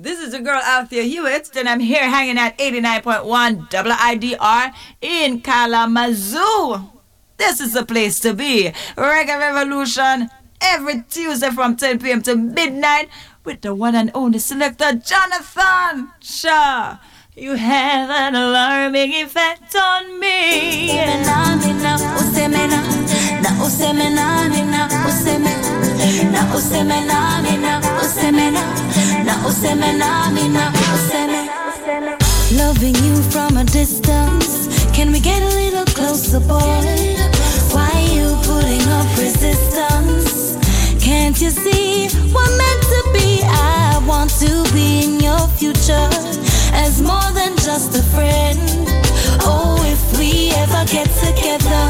This is the girl Althea Hewitt, and I'm here hanging at 89.1 WIDR in Kalamazoo. This is the place to be. Reggae Revolution every Tuesday from 10 p.m. to midnight with the one and only selector Jonathon Shaw. You have an alarming effect on me. Loving you from a distance. Can we get a little closer, boy? Why you putting up resistance? Can't you see we're meant to be? I want to be in your future as more than just a friend. Oh, if we ever get together,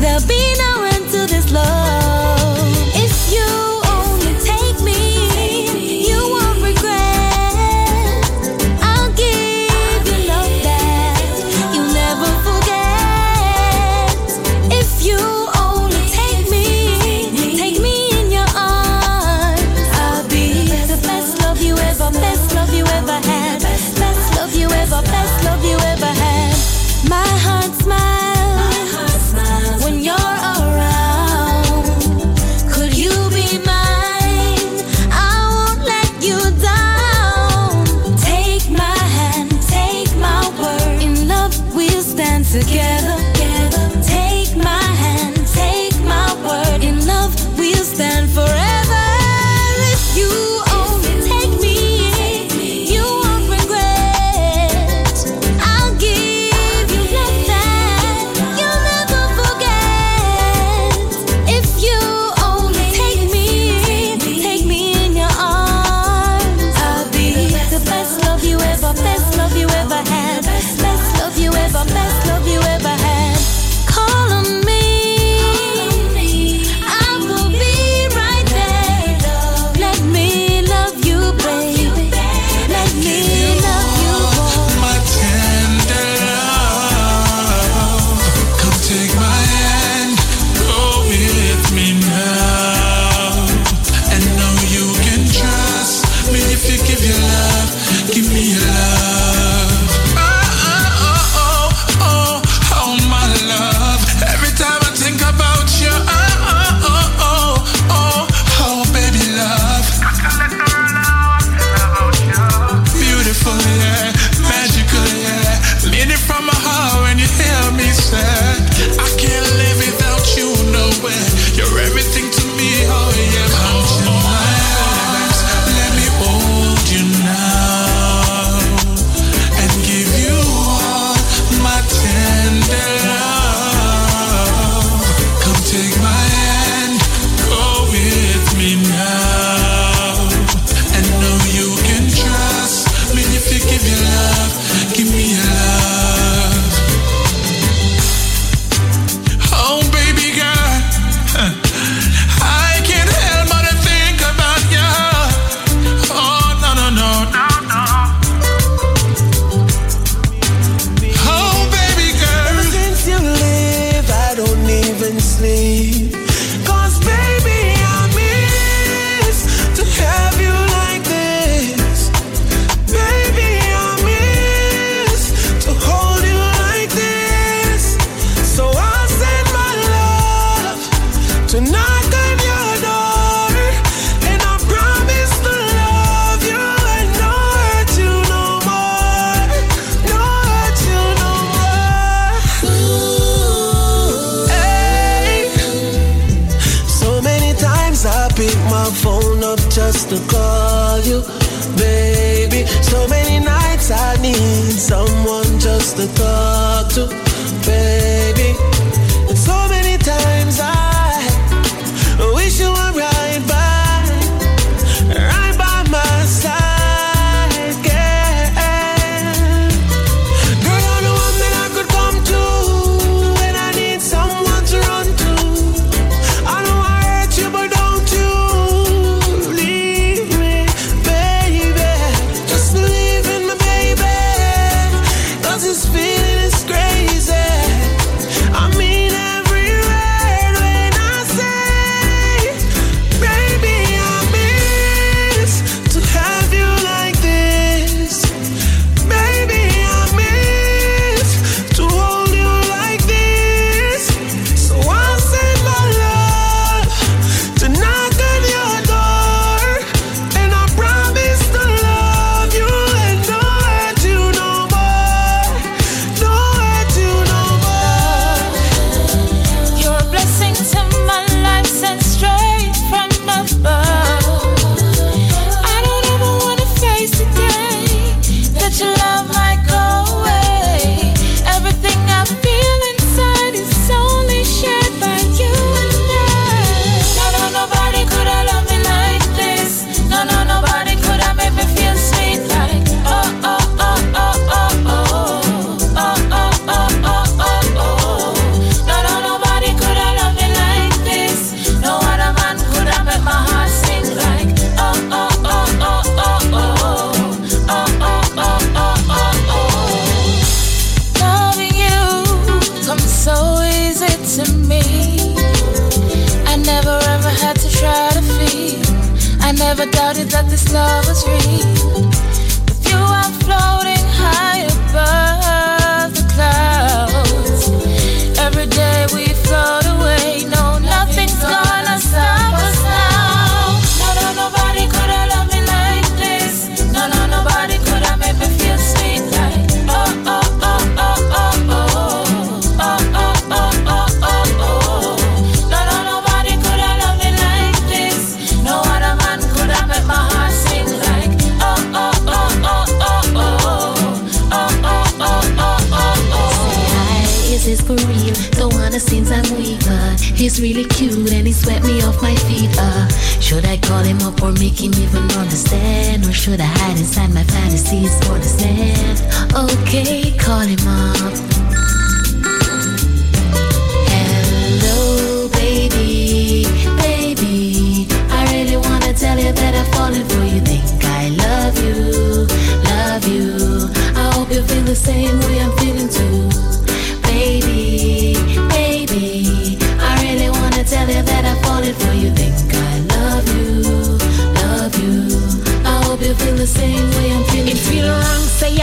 there'll be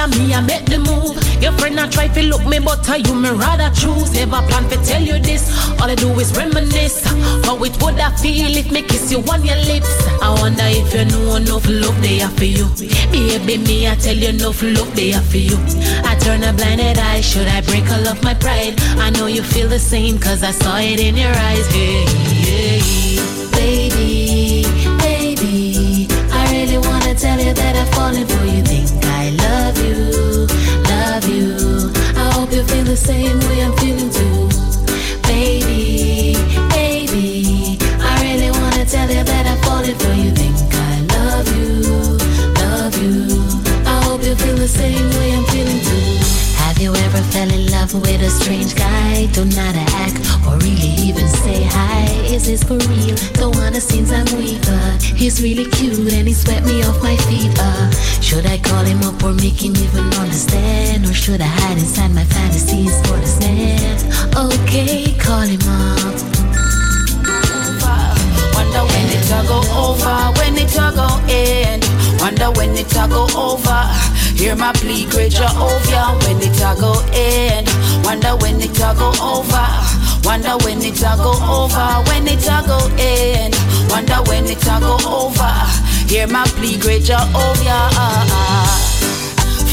I'm me, I make the move. Your friend I try to look me, but I you me rather choose. Never plan to tell you this. All I do is reminisce. How it would I feel if me kiss you on your lips? I wonder if you know enough love they have for you. Baby, me I tell you enough love they have for you. I turn a blinded eye, should I break all of my pride? I know you feel the same, cause I saw it in your eyes. Hey, hey. Baby, baby, I really wanna tell you that I've fallen for you. I feel the same way I'm feeling too. Baby, baby, I really wanna tell you that I've fallen for you. Think I love you, love you. I hope you feel the same way I'm you ever fell in love with a strange guy? Don't know to act or really even say hi. Is this for real? Don't wanna seem I'm weak, but he's really cute and he swept me off my feet. Uh, should I call him up or make him even understand? Or should I hide inside my fantasies for this man? Okay, call him up. Wonder when it a go over, when it a go end. Wonder when it a go over. Hear my plea, great Jehovah, when it a go end. Wonder when it a go over. Wonder when it a go over, when it a go end. Wonder when it a go over. Hear my plea, great Jehovah.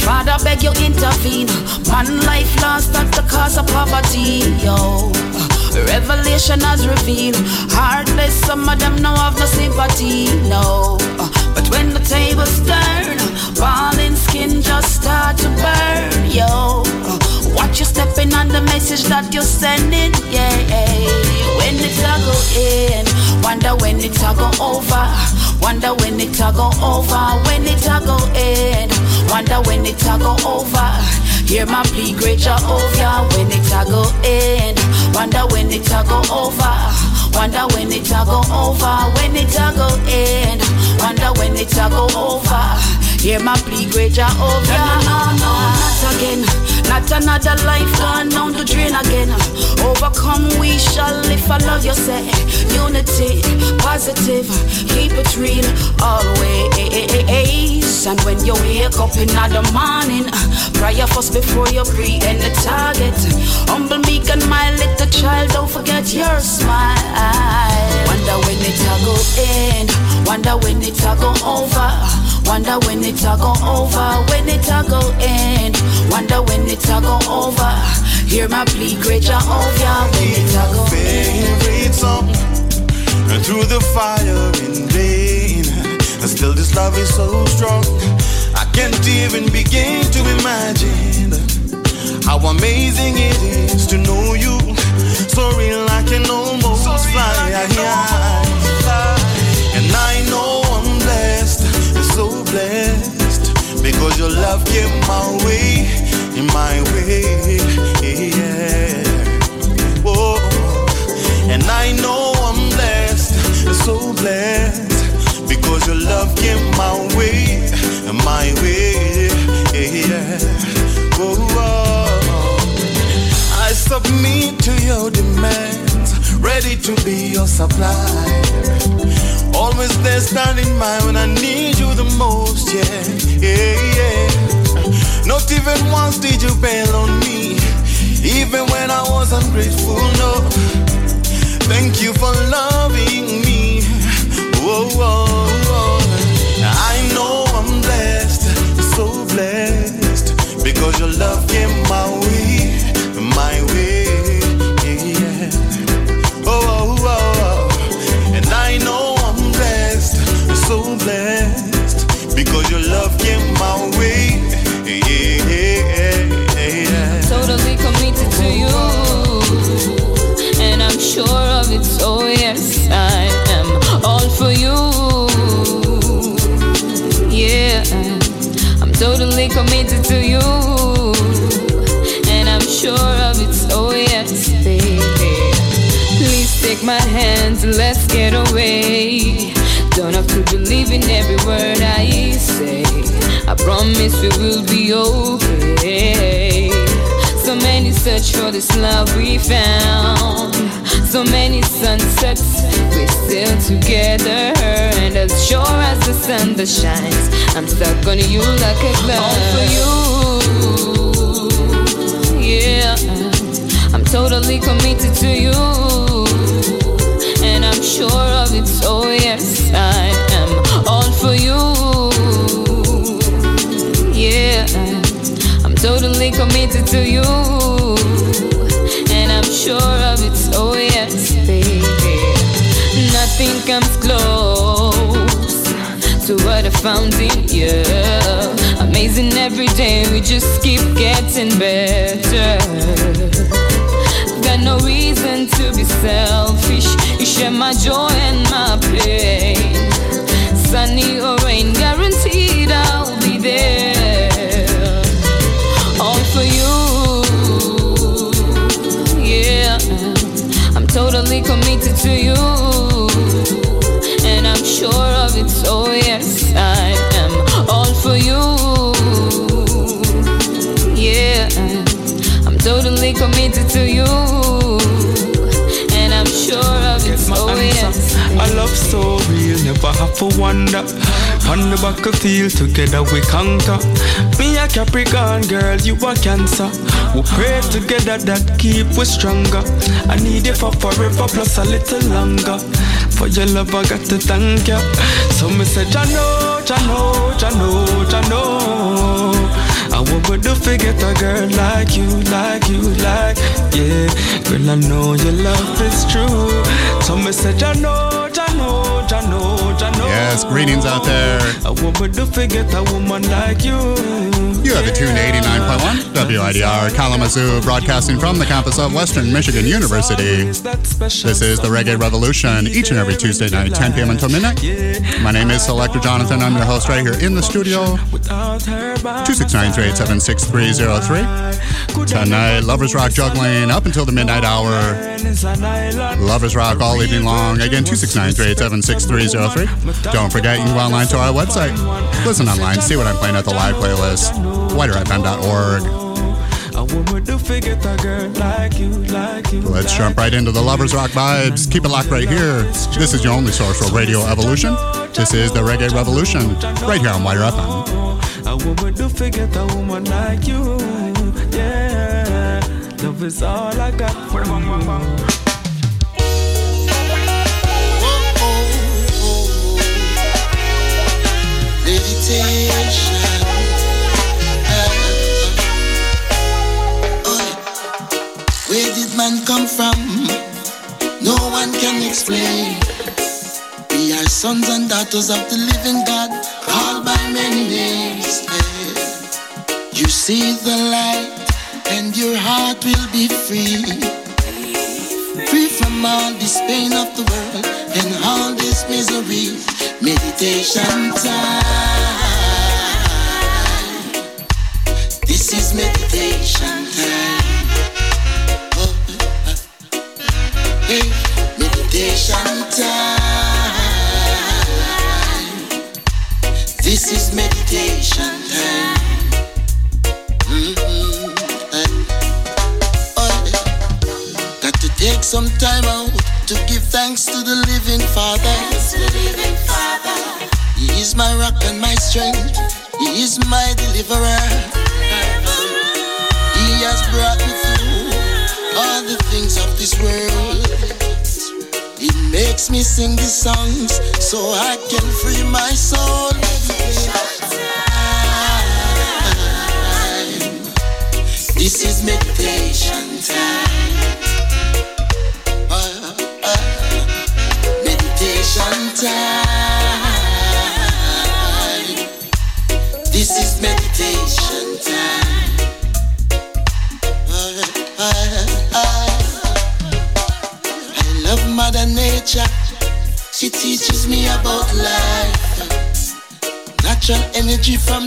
Father, beg you intervene. Man life lost at the cause of poverty, yo. Revelation has revealed heartless. Some of them now have no sympathy, no. But when the tables turn, falling skin just start to burn, yo. Watch you stepping on the message that you're sending, yeah. When it's a go in, wonder when it's a go over. Wonder when it a go over, when it a go end. Wonder when it a go over. Hear my plea, great Jehovah, when it a go end. Wonder when it a go over. Wonder when it a go over, when it a go end. Wonder when it a go over. Hear my plea, great Jehovah. No, no, no, not again. Not another life gone down the drain again. Overcome, we shall if I love you, say. Unity, positive, keep it real, always. And when you wake up in the morning, prayer first before you pray and the target. Humble, meek, and my little child, don't forget your smile. Wonder when it a go end, wonder when it a go over. Wonder when it's a go over, when it a go end. Wonder when it's a go over. Hear my plea, great Jehovah, when it a go end. favorite song and through the fire in vain and still this love is so strong I can't even begin to imagine how amazing it is to know you so real I can almost fly and I blessed because your love came my way in my way yeah Whoa. And I know I'm blessed, so blessed, because your love came my way, my way. Yeah. Whoa, whoa. I submit to your demands, ready to be your supply. Always there standing by when I need you the most, yeah, yeah, yeah. Not even once did you bail on me, even when I was ungrateful, no. Thank you for loving me. Whoa, whoa, whoa. I know I'm blessed, so blessed, because your love came way, take my hand, let's get away. Don't have to believe in every word I say. I promise we will be okay. So many search for this love we found. So many sunsets, we're still together. And as sure as the sun that shines, I'm stuck on you like a glove. All for you, yeah. I'm totally committed to you, and sure of it. Oh yes, I am all for you, yeah. I'm totally committed to you, and I'm sure of it. Oh yes, baby. Nothing comes close to what I found in you. Amazing every day, we just keep getting better. Got no reason to be selfish. Share my joy and my pain. Sunny or rain, guaranteed I'll be there. All for you, yeah. I'm totally committed to you, and I'm sure of it. Oh yes, I am all for you, yeah. I'm totally committed to you, love so real, never have to wonder. On the battlefield, together we conquer. Me a Capricorn girl, you a Cancer. We pray together that keep us stronger. I need you for forever plus a little longer. For your love, I got to thank you. So me say, Jano, Jano, Jano, Jano. I would do to get a girl like you, like you, like yeah. Girl, I know your love is true. So me say, Jano. Yes, greetings out there. I what would to get a woman like you. You have a tune to 89.1 WIDR Kalamazoo, broadcasting from the campus of Western Michigan University. This is the Reggae Revolution, each and every Tuesday night, 10 p.m. until midnight. My name is Selector Jonathon. I'm your host right here in the studio. 269-387-6303. Tonight, Lovers Rock juggling up until the midnight hour. Lovers Rock all evening long. Again, 269-387-6303. Don't forget, you can go online to our website. Listen online, see what I'm playing at the live playlist. WIDRFM.org. A woman do forget a girl like you, like you. Let's jump right into the Lovers Rock vibes. Keep it locked right here. This is your only source for Radio Evolution. This is the Reggae Revolution, right here on FM. A woman do forget a woman like you. Yeah, love is all I got for you. meditation. Oh, Where did man come from? No one can explain. We are sons and daughters of the living God, see the light, and your heart will be free. Free from all this pain of the world and all this misery. Meditation time. This is meditation strength. He is my deliverer. He has brought me through all the things of this world. He makes me sing these songs so I can free my soul. This is meditation teaches me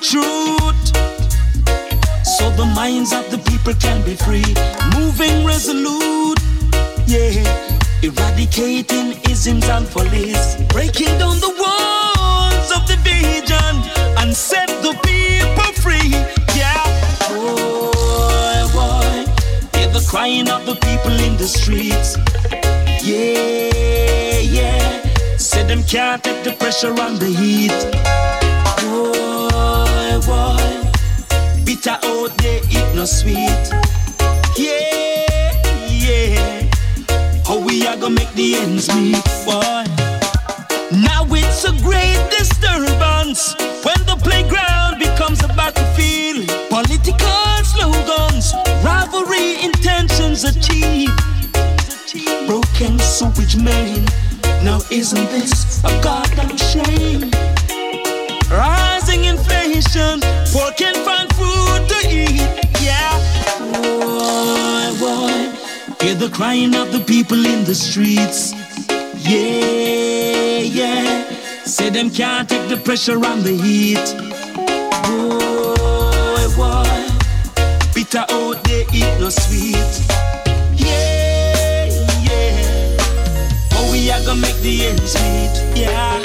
truth so the minds of the people can be free. Moving resolute, yeah. Eradicating isms and follies. Breaking down the walls of division and set the people free, yeah. Boy, boy, hear the crying of the people in the streets. Yeah, yeah. Say them can't take the pressure and the heat. No sweet. Yeah, yeah. How we are gonna make the ends meet, boy? Now it's a great disturbance when the playground becomes a battlefield. Political slogans, rivalry intentions achieved. Broken sewage main. Now isn't this a goddamn shame? Rising inflation, poor can't find food to eat. Yeah, boy, boy, hear the crying of the people in the streets. Yeah, yeah, say them can't take the pressure and the heat. Boy, boy, bitter out there, eat no sweet. Yeah, yeah, how we are gonna make the ends meet? Yeah.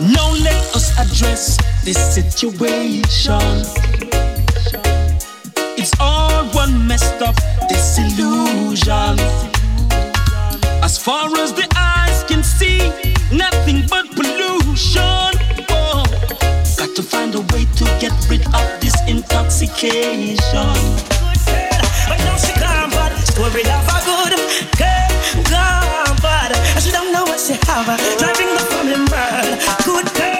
Now let us address this situation. It's all one messed up disillusion. As far as the eyes can see, nothing but pollution. Oh, got to find a way to get rid of this intoxication. But now she gone bad. Story of a good girl gone bad. She don't know what she have. Driving the family mad. Good girl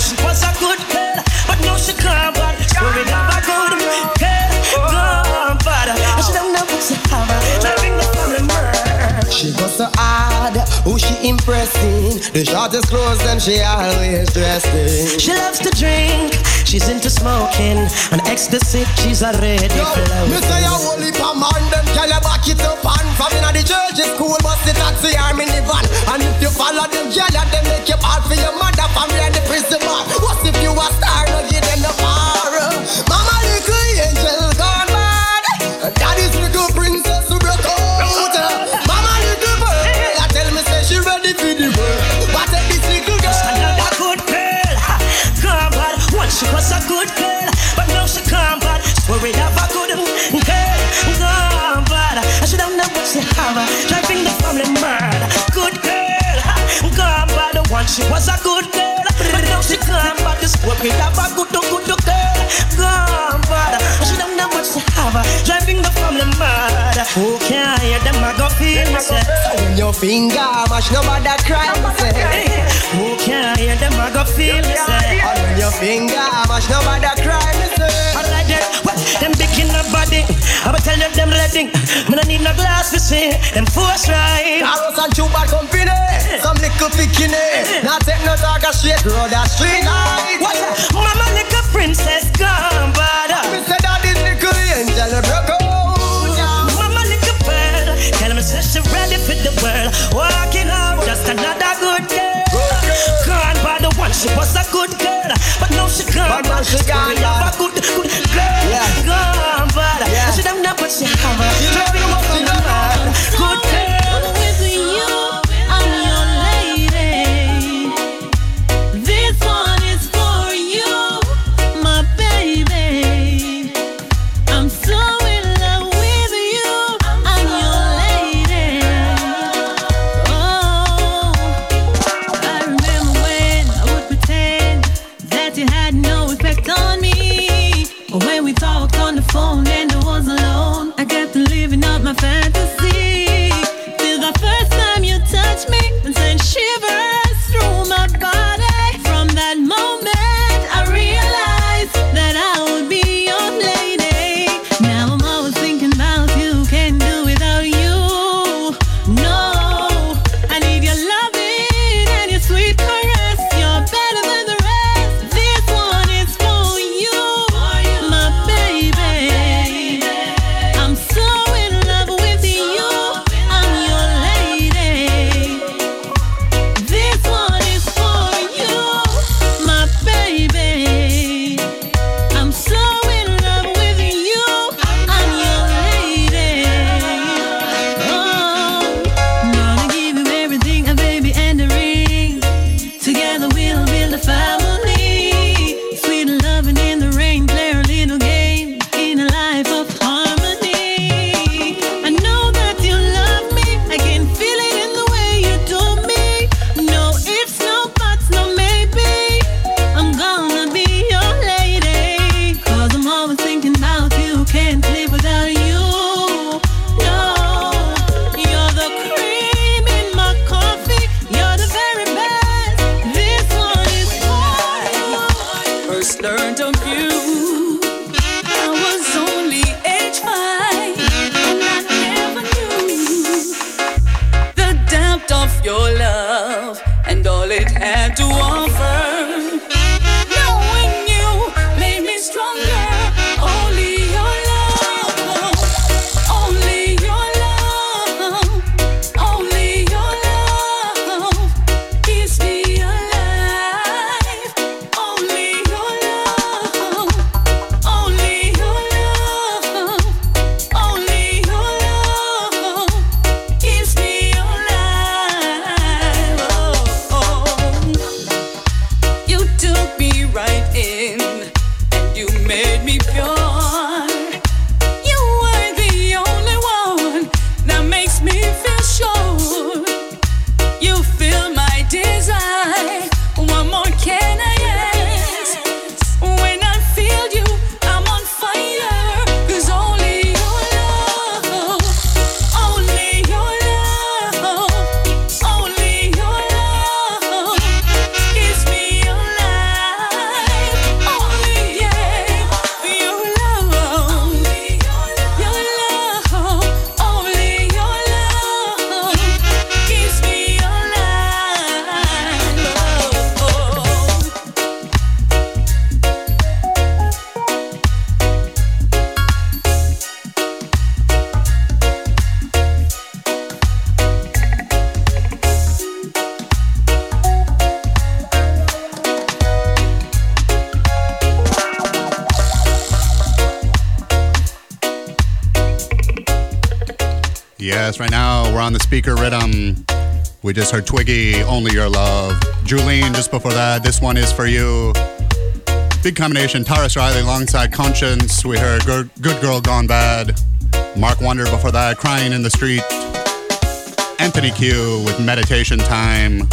she was a good girl, but now she gone bad. Story of a good girl gone bad. And she don't know what she have. Driving the family. She was so hard, who she impressing? The shortest clothes them she always dressed in. She loves to drink. She's into smoking and ecstasy. She's already Me flowing. say a whole heap of man them can you back it up and from inna the church school bus the taxi or minivan and if you follow them gyal them make you bad for your mother family what she have, driving the family mad. Good girl, ha, gone bad. one, she was a good girl, but now she gone bad. The story of a good, good good girl, gone bad. And she don't know what she have, uh, driving the family mad. Who can hear them? I go feel me say. When your finger mash nobody cry me say. Who can hear them? I go feel me say. And when your finger mash nobody cry me what? Them big in the body. I will tell you them letting. Man, I need no glass to see. Them force right. Arrows and Cuba company. Some little bikini. Not take no dog a shit. Road a street light. What? Mama little princess gone bad. Uh, me say that is little angel broke out. Mama little pearl. Tell me say she ready for the world. Walking out just another good day she was a good girl, but now she gone. But now she gone. pone Speaker Rhythm. Um, we just heard Twiggy, Only Your Love. Juleen, just before that, this one is for you. Big combination, Tarrus Riley alongside Konshens. We heard Good Girl Gone Bad. Mark Wonder before that, Crying in the Street. Anthony Que with Meditation Time.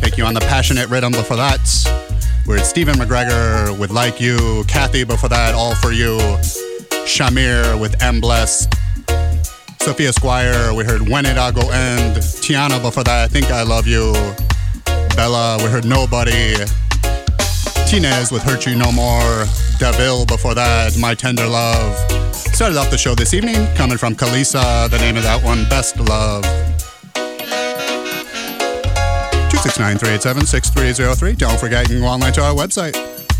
Take you on the passionate rhythm before that. We're at Stephen McGregor with Like You, Cathy before that, All For You, Shamir with Am Blessed, Sophia Squire. We heard When It I Go End. Tiana before that, I Think I Love You. Bella, we heard Nobody. T'Nez with Hurt You No More. Daville before that, My Tender Love. Started off the show this evening, coming from Kelissa. The name of that one, Best Love. 269 Don't forget, you can go online to our website.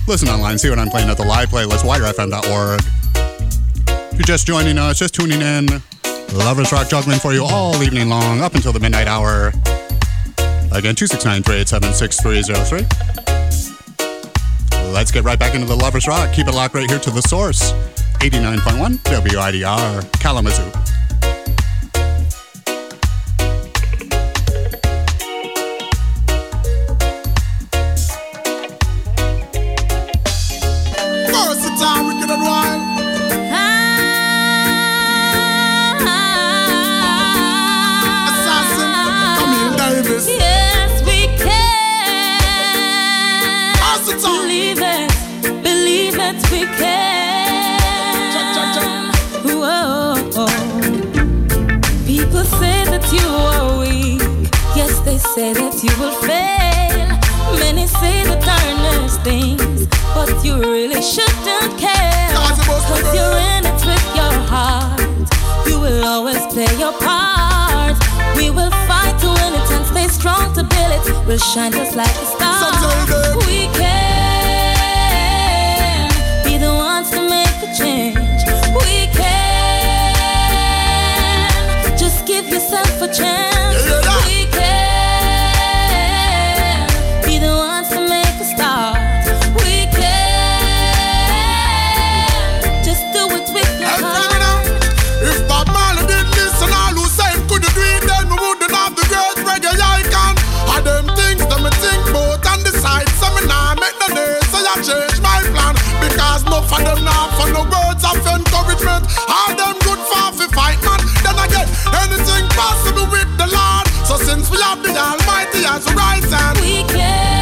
Listen online, see what I'm playing at the live playlist, widrfm.org. If you're just joining us, just tuning in, Lovers Rock juggling for you all evening long up until the midnight hour. Again, 269 387 6303. Let's get right back into the Lovers Rock. Keep it locked right here to the source 89.1 WIDR Kalamazoo. We'll shine just like a star. We can be the ones to make a change. Encouragement. All them good for fi fight man. Then again, anything possible with the Lord. So since we have the Almighty as right hand, we can.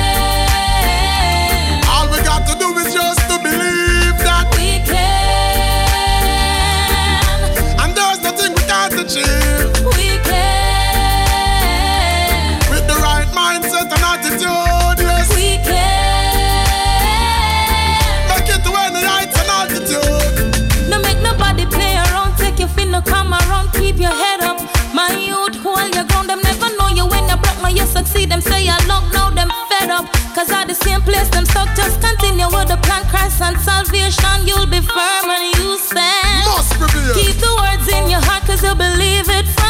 Succeed. Them say you luck, now them fed up. Cause at the same place, them stuck, just continue with the plan, Christ and salvation. You'll be firm and you stand. Must prevail. Keep the words in your heart, cause you believe it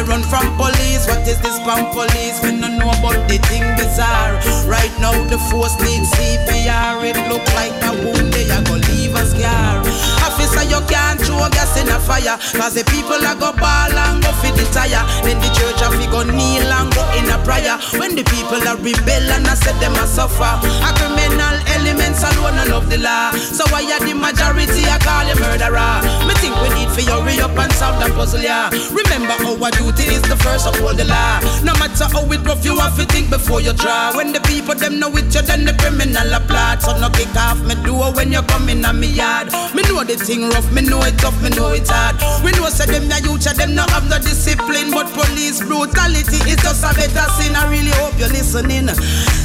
Police run from police. What is this from police? We no know about the thing bizarre. Right now, the force needs CPR. It look like a wound they are gonna leave a scar. Officer, you can't throw gas in a fire. Cause the people are go ball and go for the tire. Then the church have to go kneel and a prayer. When the people are rebel and I said them a suffer. A criminal elements alone and love the law. So why are the majority I call you murderer? Me think we need for hurry up and solve that puzzle, yeah. Remember our duty is the first of all the law. No matter how it rough, you have to think before you draw. When the people them know it, you then the criminal applaud. So no kick off me door when you come in on me yard. Me know the thing rough, me know it tough, me know it hard. We know say them ya youth, them no have no discipline, but police brutality is just a better sin. I really hope you're listening.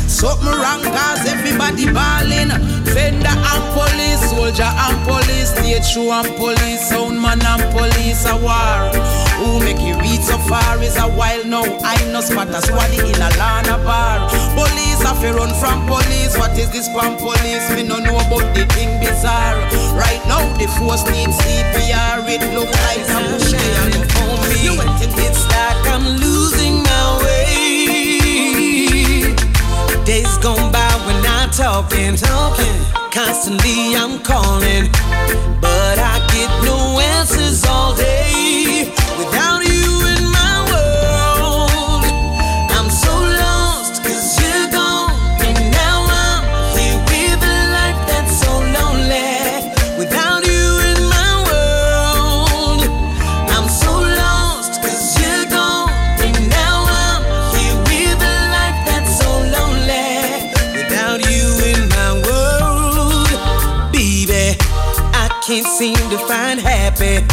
Something wrong cause everybody balling. Fender and police, soldier and police, state show and police, sound man and police a war. Who make you reach so far is a while now. I know a swaddy in a lana bar. Police have to run from police. What is this from police? Me no know about the thing bizarre. Right now the force needs CPR. It look like a bush on me. You went in It's like I'm losing Days gone by when I'm talking, talking. Constantly I'm calling, but I get no answers all day. Happy.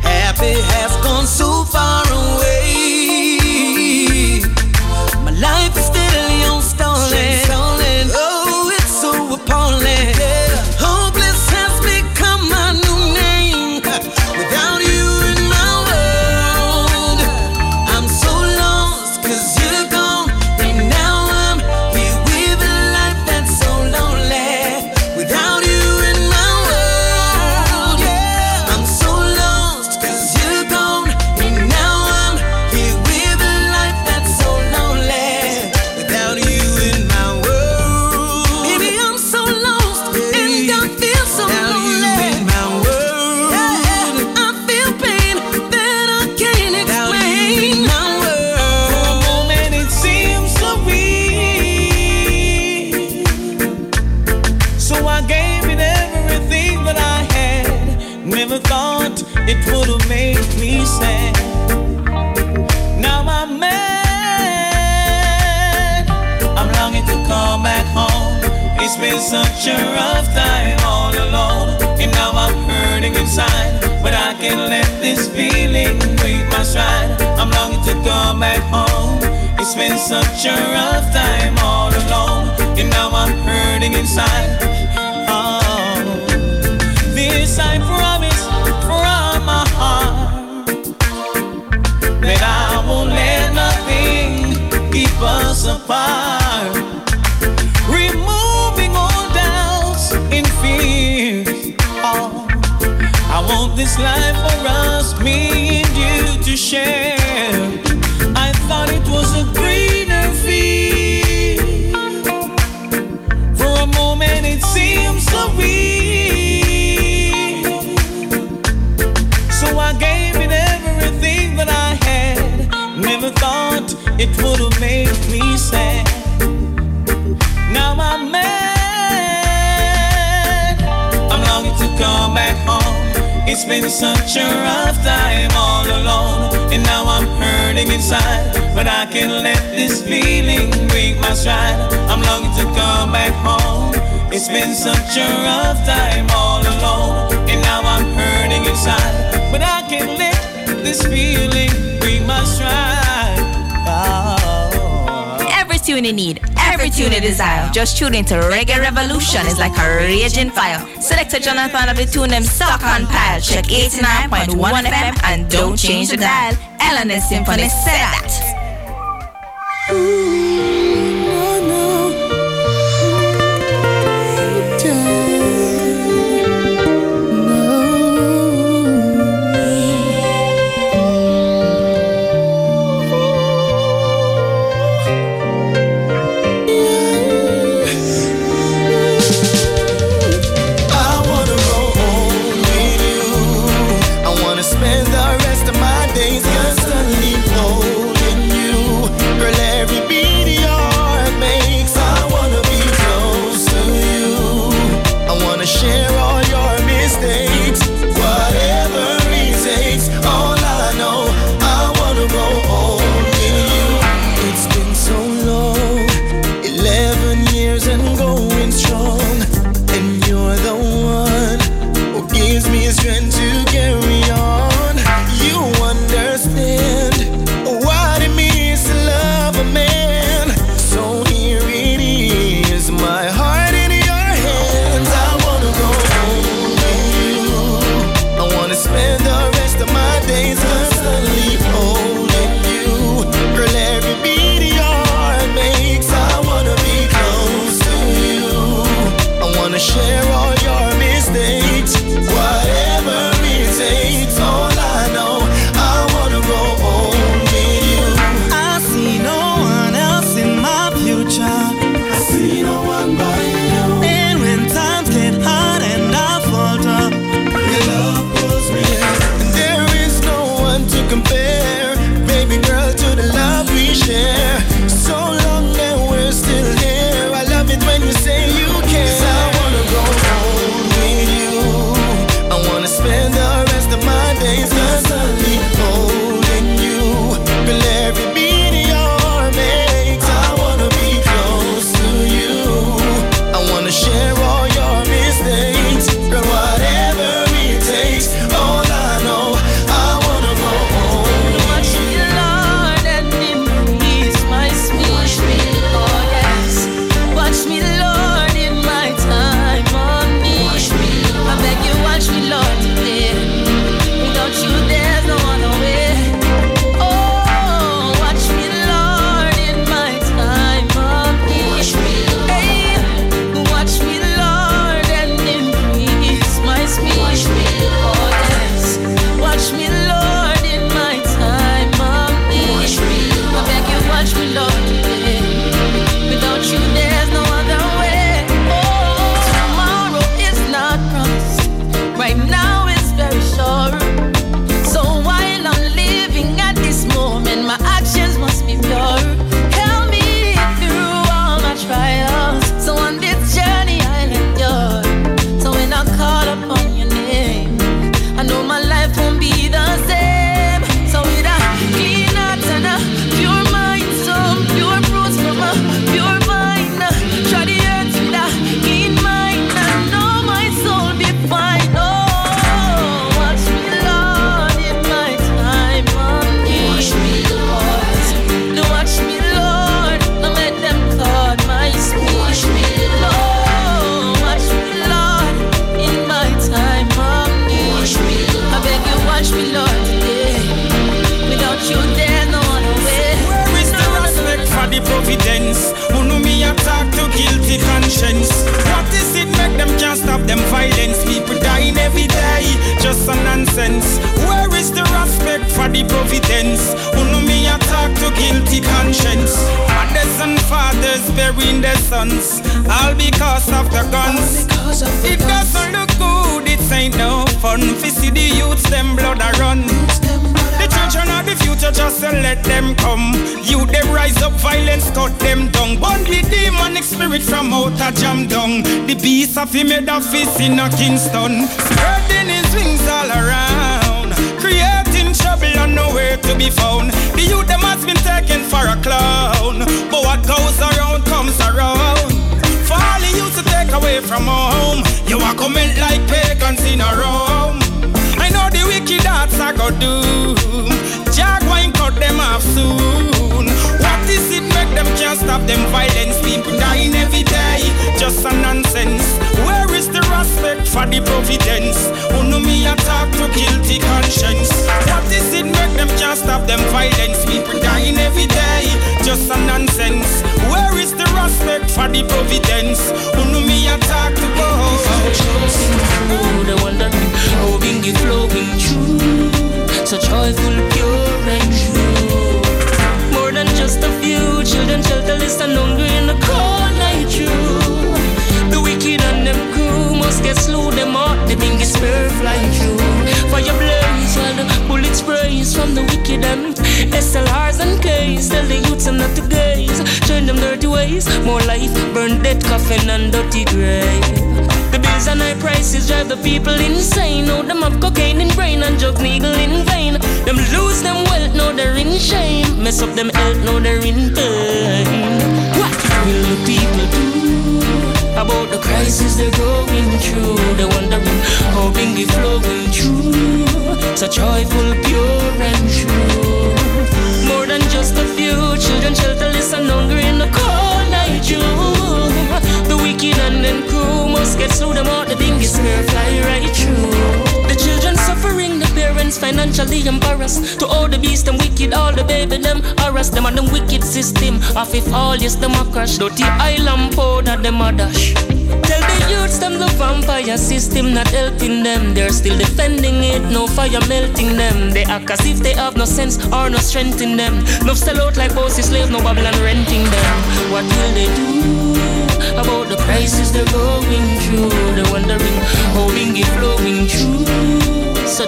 Happy has gone so far away. Can't let this feeling break my stride. I'm longing to come back home. It's been such a rough time all alone. And now I'm hurting inside. Oh, this I promise from my heart that I won't let nothing keep us apart. This life for It's been such a rough time all alone. And now I'm hurting inside. But I can't let this feeling break my stride. I'm longing to come back home. It's been such a rough time all alone. And now I'm hurting inside. But I can't let this feeling break my stride. Oh. Tune you need, every tune you desire. Just tune into Reggae Revolution. It's like a raging fire. Selector Jonathon of the tune them stock on pile. Check 89.1 FM and don't change the dial. Eleanor Symphony said that. I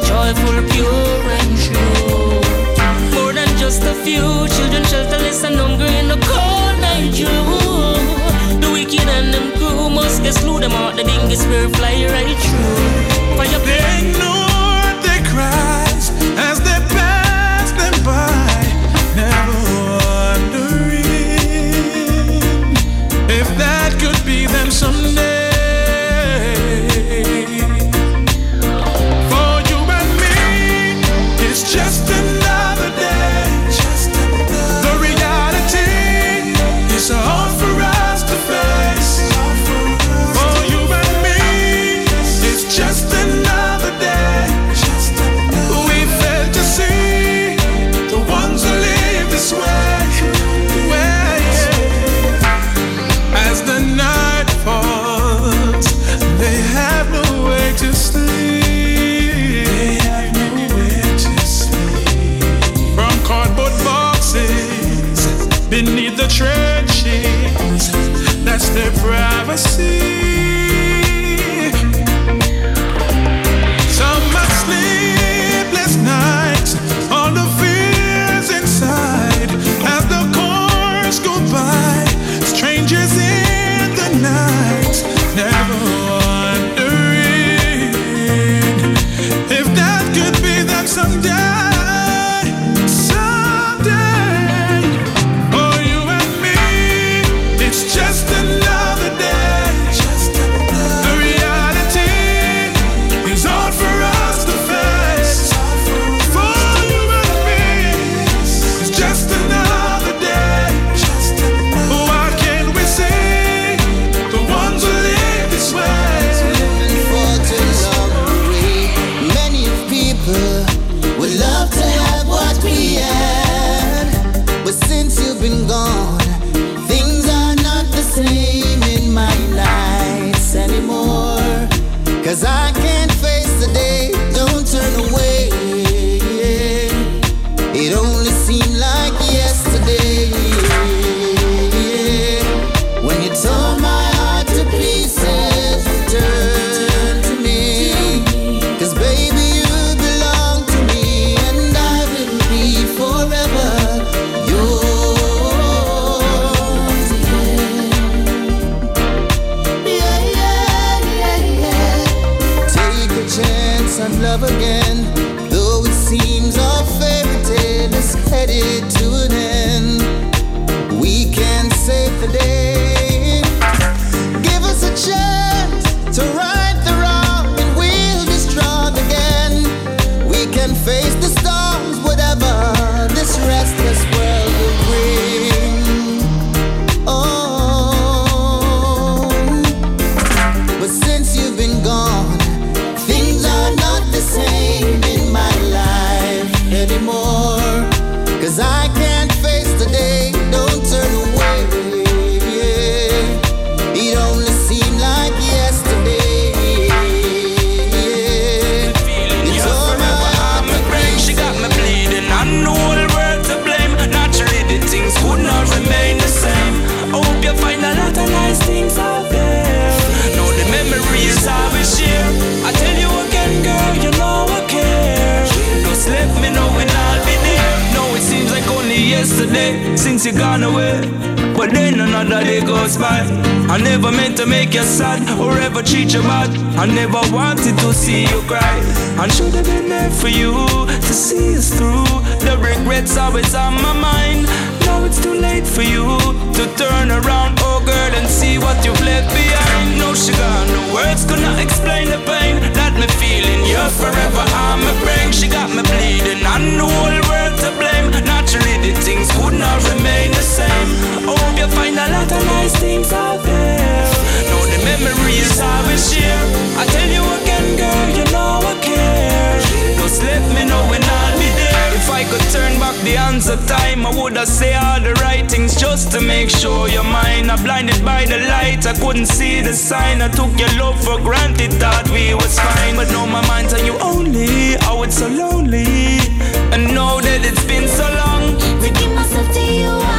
joyful, pure and true. More than just a few children shelterless and hungry in the cold night dew. The wicked and them crew must get exclude them out. The biggest will fly right through. Since you gone away. But then another day goes by. I never meant to make you sad or ever treat you bad. I never wanted to see you cry. I should have been there for you to see us through. The regrets always on my mind. Now it's too late for you to turn around, oh girl, and see what you've left behind. No sugar, no words gonna explain the pain that me feeling. You're forever on my brain. She got me bleeding. I know all world. Naturally, the things would not remain the same. I hope you find a lot of nice things out there. Know the memories I will share. I tell you again, girl, you know I care. Just let me know when I'll be there. If I could turn back the hands of time, I would have say all the right things just to make sure you're mine. I'm blinded by the light, I couldn't see the sign. I took your love for granted, thought we was fine. But now my mind's on you only. Oh, it's so lonely. And know that it's been so long. Give myself to you,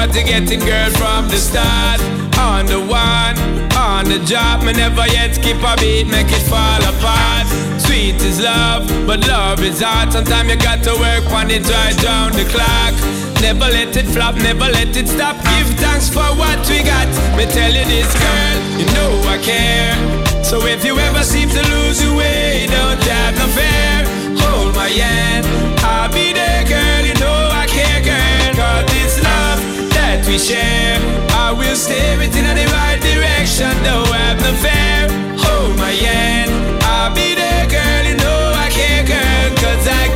what you're getting, girl, from the start. On the one, on the job, me never yet skip a beat, make it fall apart. Sweet is love, but love is hard. Sometimes you got to work on it right down the clock. Never let it flop, never let it stop. Give thanks for what we got. Me tell you this, girl, you know I care. So if you ever seem to lose your way, don't have no fear. Hold my hand, we share, I will steer it in the right direction. Don't have no fear. Hold my hand, I'll be there, girl. You know I care, girl. Cause I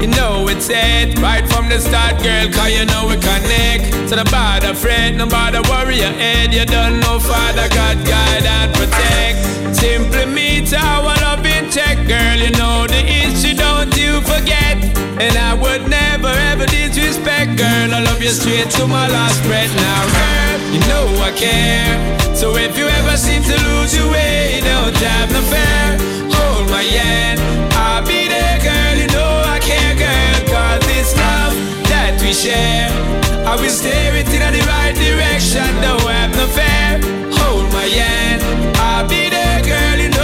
you know it's it. Right from the start, girl, cause you know we connect. So the bother fret, no bother worry your head. You don't know Father God, guide and protect. Simply meet our love in check, girl. You know the issue, don't you forget. And I would never ever disrespect, girl. I love you straight to my last breath now, girl. You know I care. So if you ever seem to lose your way, don't have no fear. Hand, I'll be there, girl. You know I care, girl. Cause this love that we share, I will steer it in the right direction. Don't have no fear. Hold my hand, I'll be there, girl. You know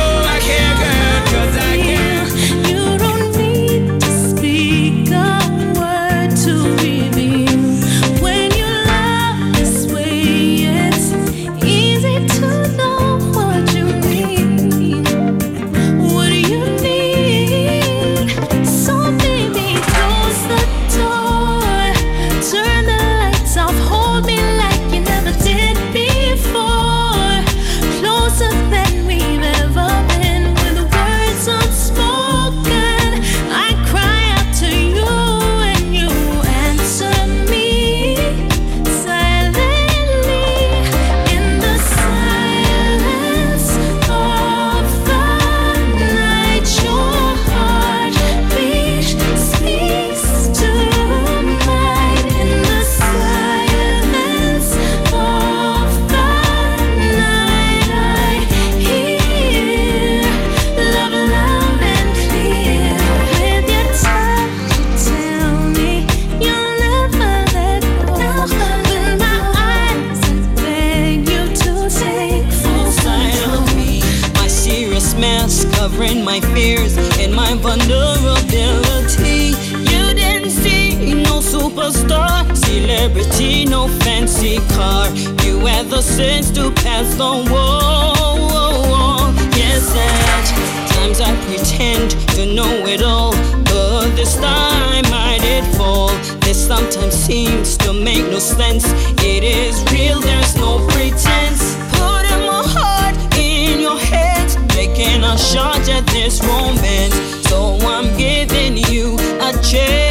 the sense to pass the wall. Yes, at times I pretend to know it all, but this time I did fall. This sometimes seems to make no sense. It is real, there's no pretense. Putting my heart in your hands, taking a shot at this romance. So I'm giving you a chance.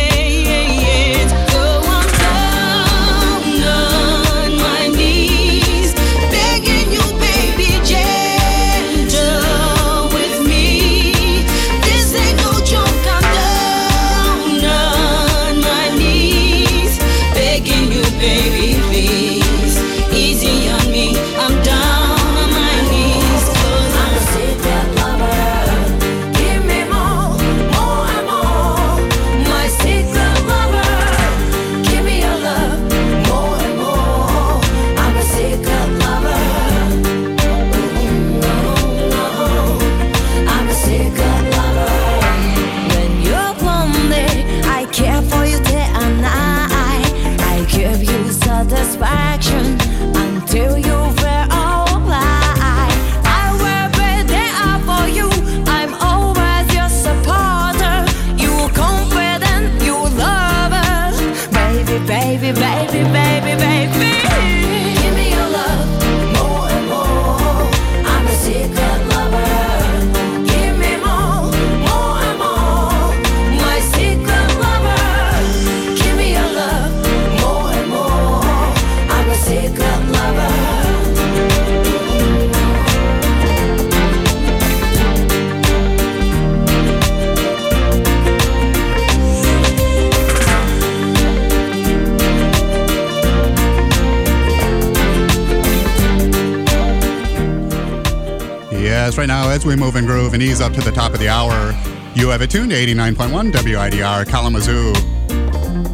As we move and groove and ease up to the top of the hour, you have it tuned to 89.1 WIDR Kalamazoo,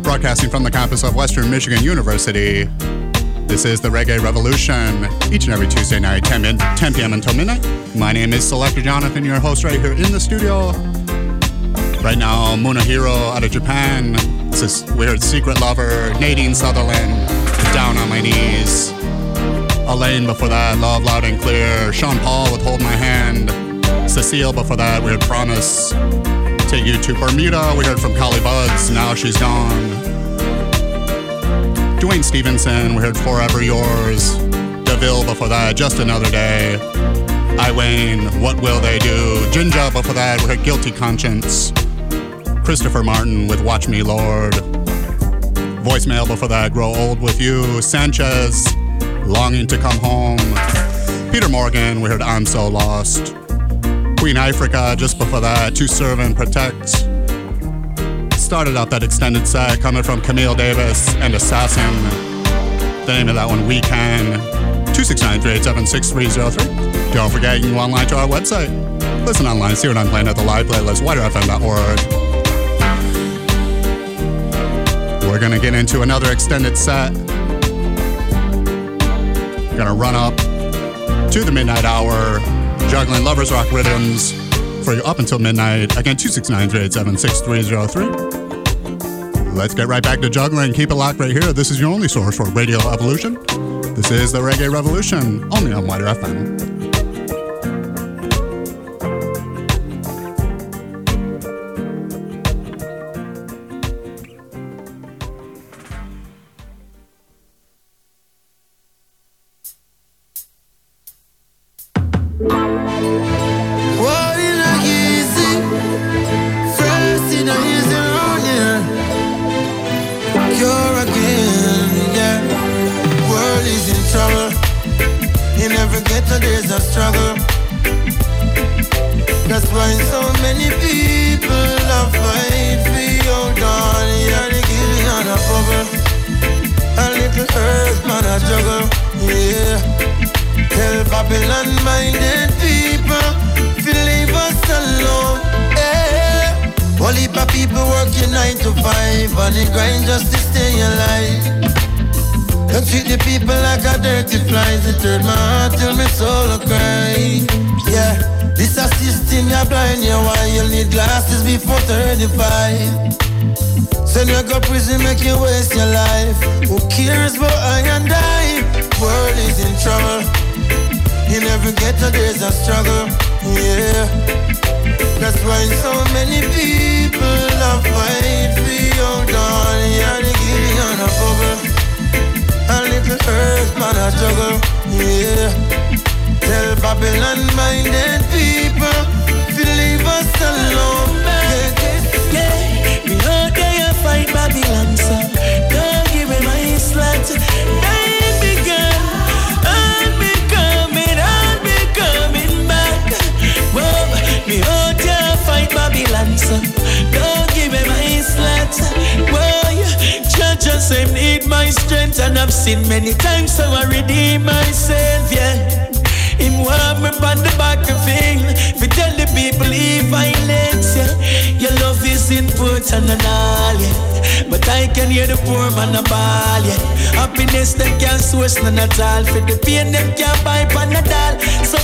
broadcasting from the campus of Western Michigan University. This is the Reggae Revolution, each and every Tuesday night, 10, min- 10 p.m. until midnight. My name is Selector Jonathon, your host right here in the studio. Right now, Munehiro out of Japan. This is Weird Secret Lover, Nadine Sutherland, Down on My Knees. Alaine before that, Love Loud and Clear. Sean Paul with Hold My Hand. Ce'cile before that, we heard Promise. Take you to Bermuda, we heard from Collie Buddz, Now She's Gone. Duane Stephenson, we heard Forever Yours. Daville before that, Just Another Day. I-Wayne, What Will They Do? Ginjah before that, we heard Guilty Conscience. Christopher Martin with Watch Me Lord. Voicemail before that, Grow Old With You. Sanchez, Longing to Come Home. Peter Morgan, we heard I'm So Lost. Queen Ifrica, just before that, To Serve and Protect. Started out that extended set coming from Cameal Davis and Assassin. The name of that one, We Can. 269 Don't forget, you can go online to our website. Listen online, see what I'm playing at the live playlist, widrfm.org. We're gonna get into another extended set. Gonna run up to the midnight hour, juggling lovers rock rhythms for you up until midnight. Again, 269 Let's get right back to juggling. Keep it locked right here. This is your only source for Radio Evolution. This is the Reggae Revolution, only on WIDR FM. happiness, them can't source none at all. For the pain, them can't buy pan at all. So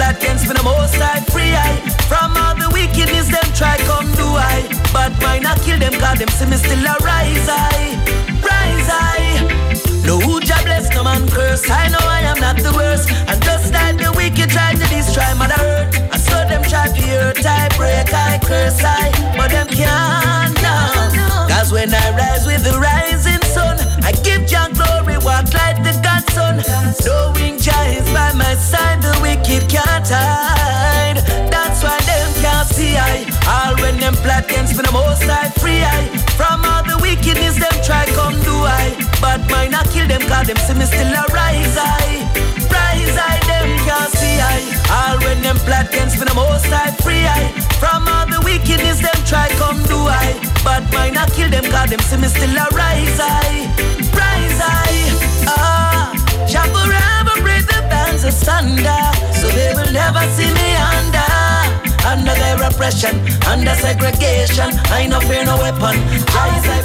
blood against me the most I free I From all the wickedness them try come do I But mine I kill them? God them see me still a rise I Rise I No who Jah bless? No man curse. I know I am not the worst. And just like the wicked try to destroy mother earth I saw them try pure type break I curse I But them can't now Cause when I rise with the rising sun I give junk we walk like the godson. Knowing Jah is by my side, the wicked can't hide. That's why them can't see I. All when them plot against me, the most I free I. From all the wickedness them try come do I. But mine I kill them, cause them see me still arise I. Rise I, them can't see I. All when them plot against me, the most I free I. From all the wickedness them try come do I. But mine I kill them, cause them see me still arise I. Rise I Ah, shall forever break the bands asunder, so they will never see me under. Under their oppression, under segregation, I no fear no weapon. I say,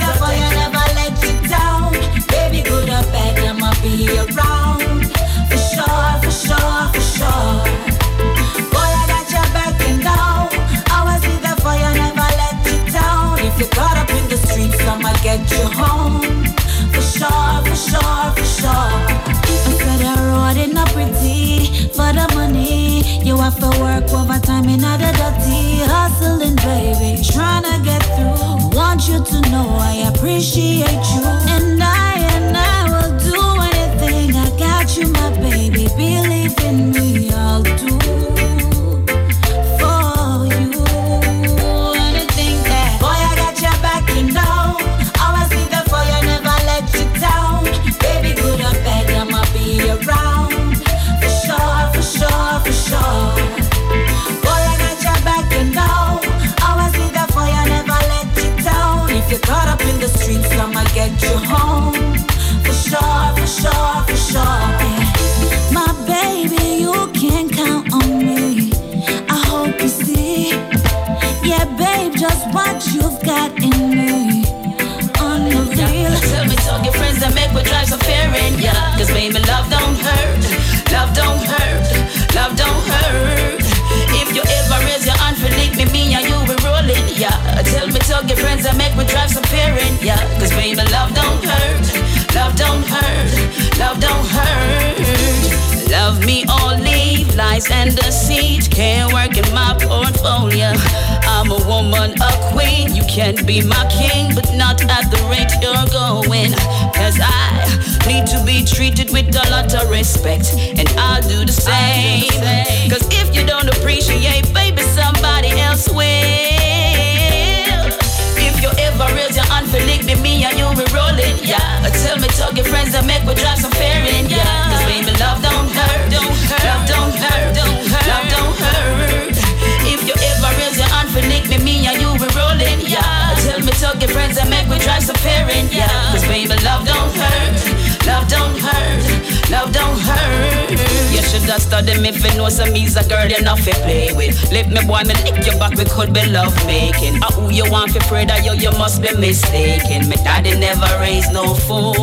never let you down. Baby, good or bad, I'ma be around. have to work overtime in other dirty hustling, baby. Trying to get through. Want you to know I appreciate you. And I and I will do anything. I got you, my baby. Believe in me, I'll do. Baby, love don't hurt. Love don't hurt. Love don't hurt. If you ever raise your hand for me, me and you we rolling, yeah. Tell me, tell your friends that make me drive some in ya. Cause baby, love don't hurt. Love don't hurt. Love don't hurt. Love me leave lies and deceit. Can't work in my portfolio. I'm a woman, a queen. You can be my king, but not at the rate you're going. Cause I need to be treated with a lot of respect. And I'll do the same. Cause if you don't appreciate, baby, somebody else will. If you ever raise your for lick me, me and you we rolling, yeah. Tell me, tell your friends that make we drive some fair in, yeah. Cause baby, love don't hurt, don't hurt, love don't hurt, don't hurt, love don't hurt. If you ever raise your hand for lick me, me and you we rolling, yeah. Tell me, tell your friends that make we drive some fair in, yeah. Cause baby, love don't hurt, love don't hurt, love don't hurt. You should have studied me if you know some me's a girl you not fi play with. Let me boy me lick your back, we could be love making. Ah, who you want fi pray that you you must be mistaken. Me daddy never raised no fool.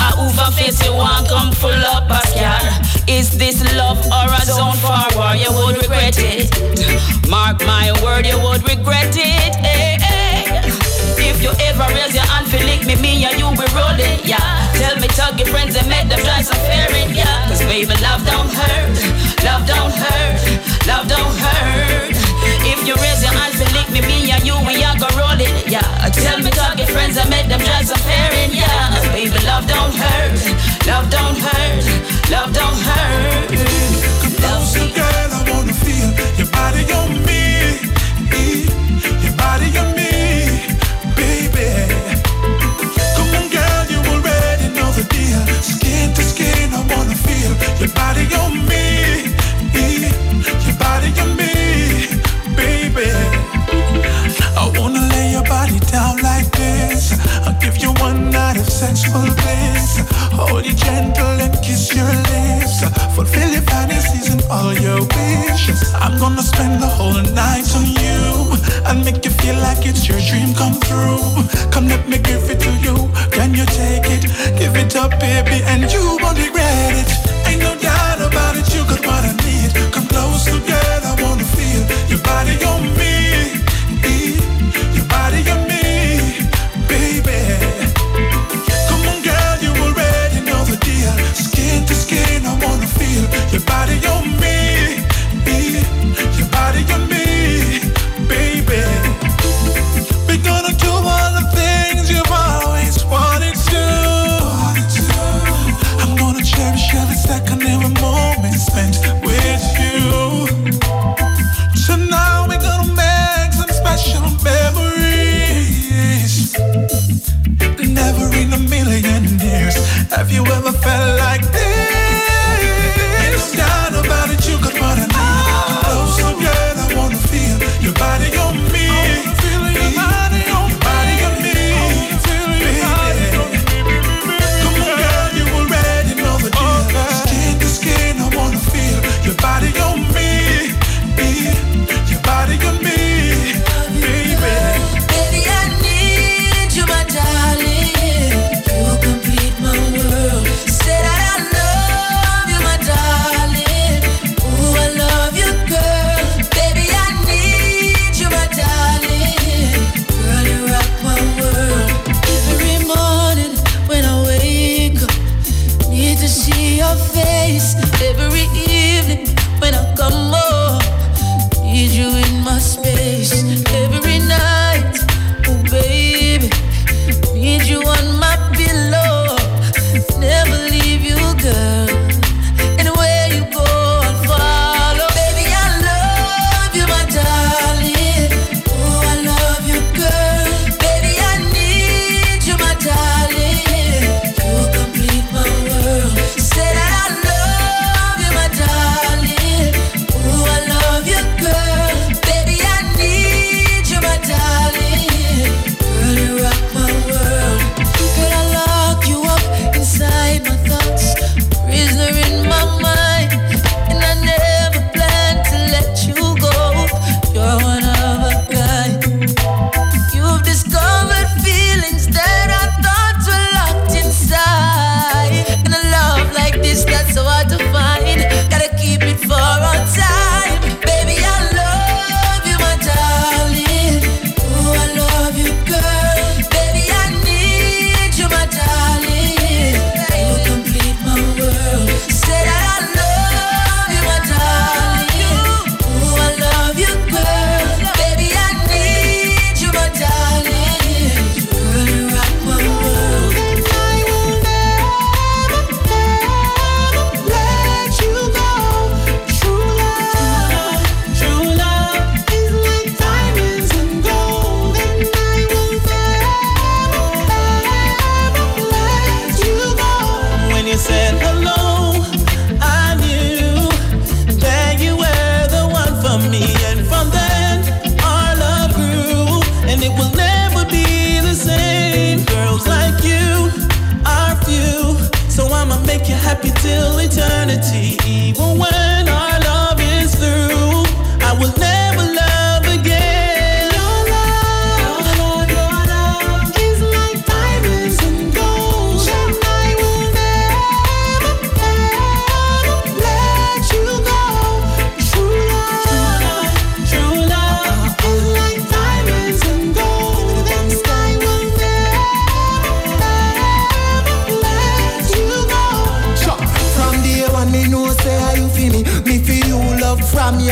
Ah, for face you want come full up a scar? Is this love or a zone for war? You would regret it. Mark my word, you would regret it. Hey, hey. If you ever raise your hand for lick me, me and you be rolling, yeah. Tell me, tell your friends and make them try some fairing, yeah. Cause baby, love don't hurt, love don't hurt, love don't hurt. If you raise your hand for lick me, me and you, we are go rolling, yeah. Tell me, tell your friends and make them try some fairing, yeah. Cause baby, love don't hurt, love don't hurt, love don't hurt. Close girl, I wanna feel your body on me, feel your body on me, I'm gonna spend the whole night on you and make you feel like it's your dream come true. Come, let me give it to you. Can you take it? Give it up, baby, and you won't regret it. Ain't no doubt about it, you got what I need. Come close together, I wanna feel your body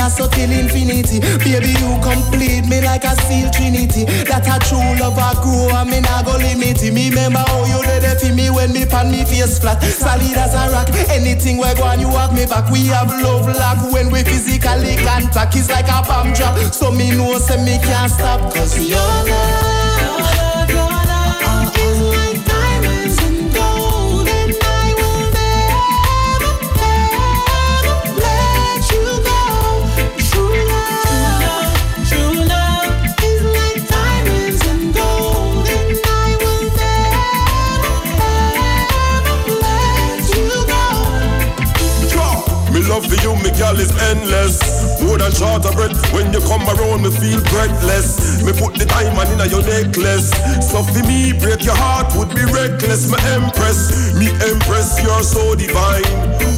so till infinity. Baby, you complete me like a seal trinity. That a true love I grow and me nah go limit it. Me remember how you did it for me when me pan me face flat. Solid as a rock. Anything we go on, you have me back. We have love lock when we physically contact. It's like a bomb drop. So me know say me can't stop. Cause your love, you, me girl is endless. More than short of breath. When you come around, me feel breathless. Me put the diamond in your necklace. So for me, break your heart would be reckless. Me empress, me empress, you're so divine.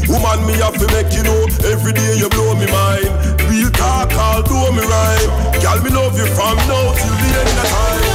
Woman, me have to make you know every day you blow me mind. Real talk, I'll do me rhyme. Girl, me love you from now till the end of time.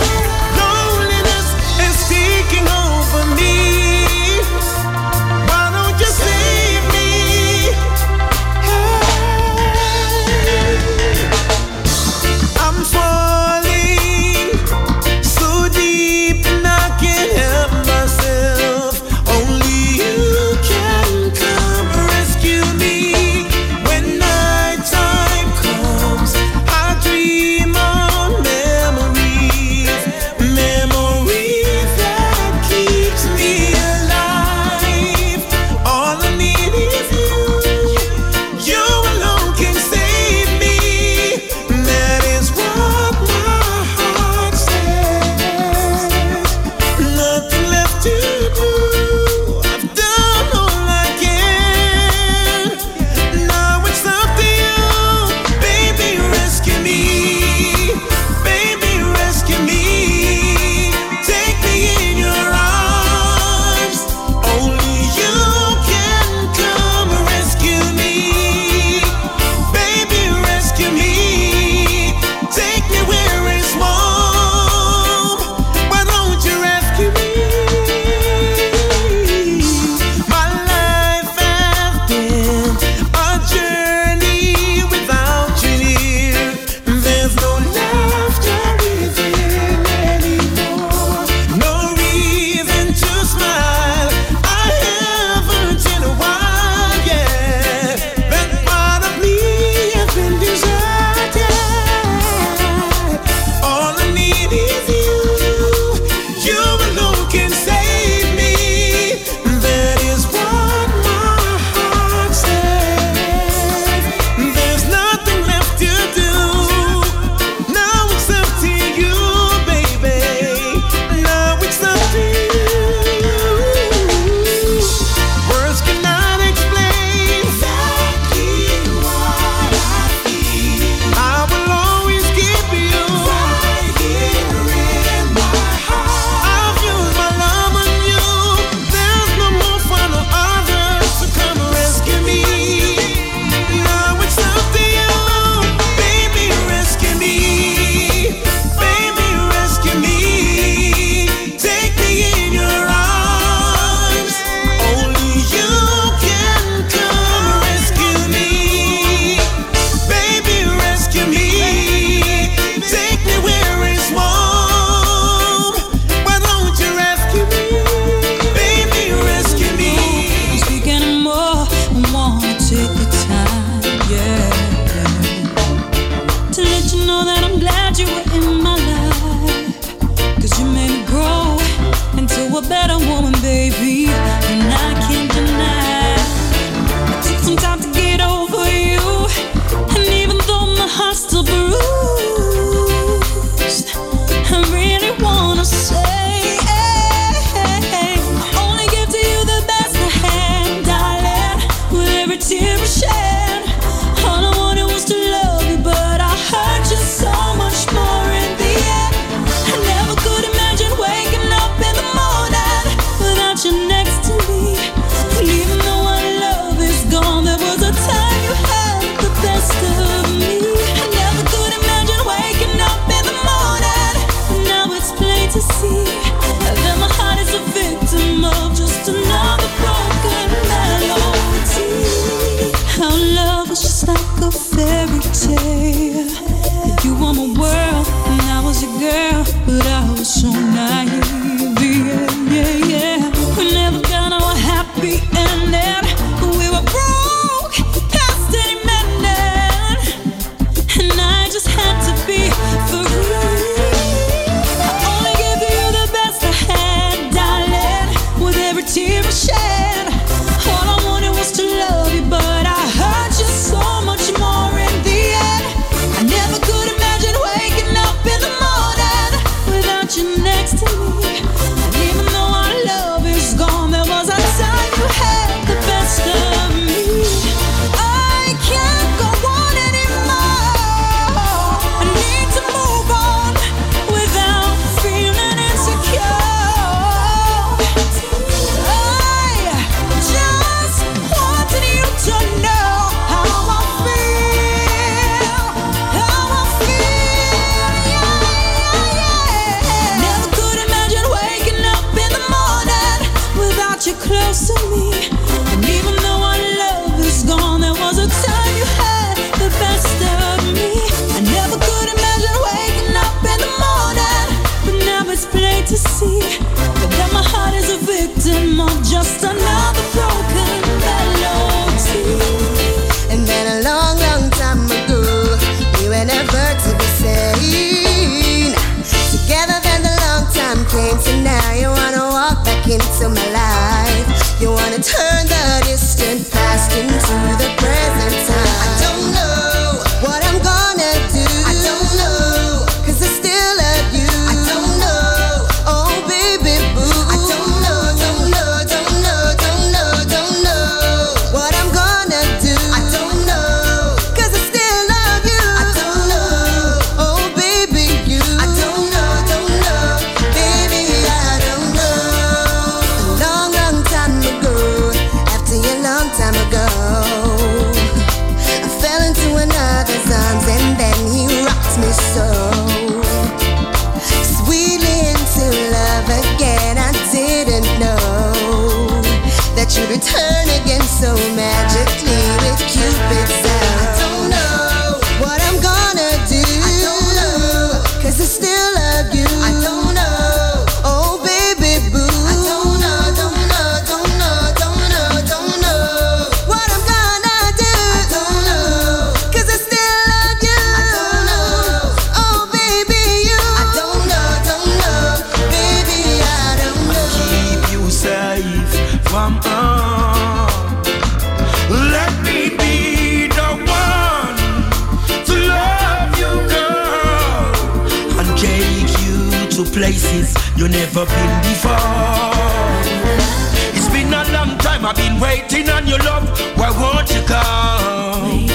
It's been a long time I've been waiting on your love. Why won't you come?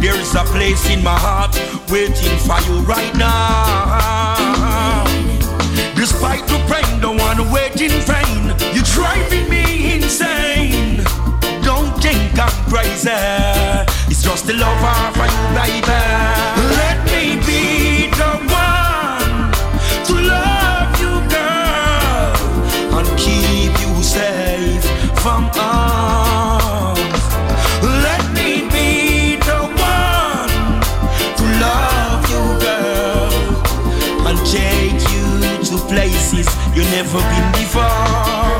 There's a place in my heart waiting for you right now. Despite the pain, don't wanna wait in vain. You're driving me insane. Don't think I'm crazy. It's just the love of you, baby. From harm. Let me be the one to love you, girl, and take you to places you never been before.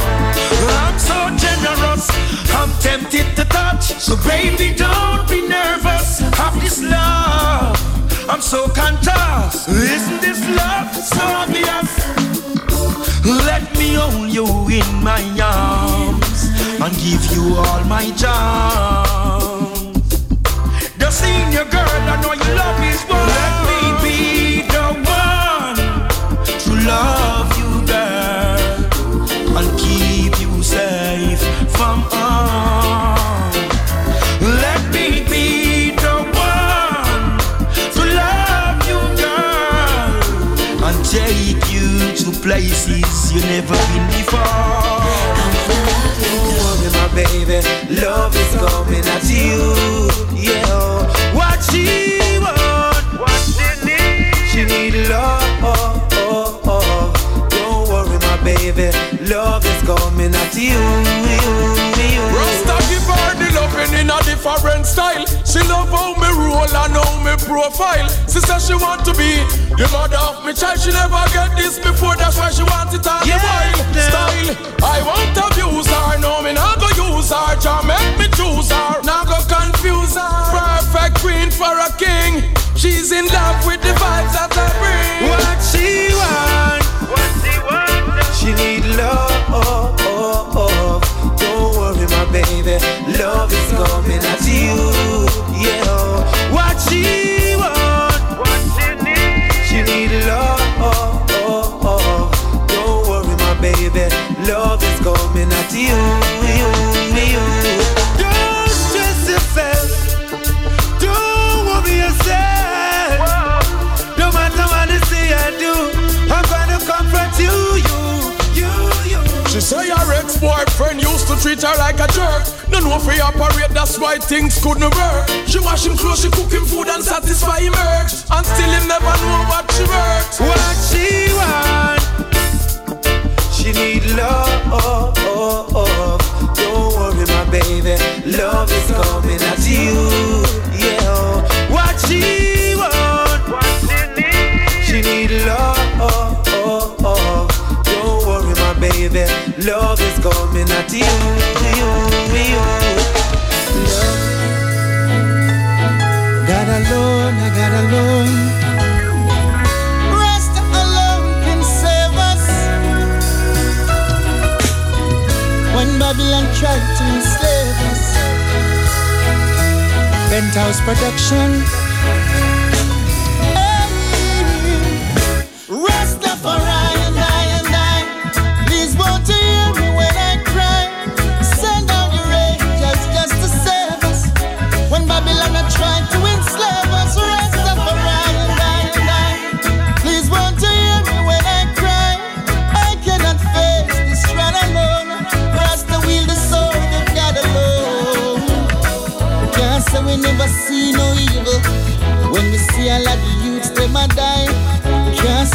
I'm so generous, I'm tempted to touch. So baby, don't be nervous. Have this love. I'm so conscious. Isn't this love so obvious? Let me hold you in my arms and give you all my charms. The senior girl, I know you love is one. Let me be the one to love you, girl, and keep you safe from harm. Let me be the one to love you, girl, and take you to places you never been before. Don't worry, my baby, love is coming at you. Yeah, what she want, what she need, she need love. Don't worry, my baby, love is coming at you. Rasta give her the loving in a different style. She love how me roll and how me profile. She says she want to be the mother of me child. She never get this before, that's why she want it all the while. Style, I won't abuse her. No, me not go use her. Just make me choose her. Not go confuse her. Perfect queen for a king. She's in love with the vibes that I bring. What she want, what she want, she need love. Don't worry, my baby, love is coming at you. She want, what she need, she need love. Don't worry, my baby, love is coming at you. She say her ex-boyfriend used to treat her like a jerk. No if he operate, that's why things couldn't work. She wash him clothes, she cook him food and satisfy him urge. And still him never know what she works. What she want, she need love. Uh, oh, oh. Don't worry, my baby, love is coming at you. Love is coming at you. you, you. Love. God alone, I got alone. Rest alone can save us. When Babylon tried to enslave us. Penthouse production.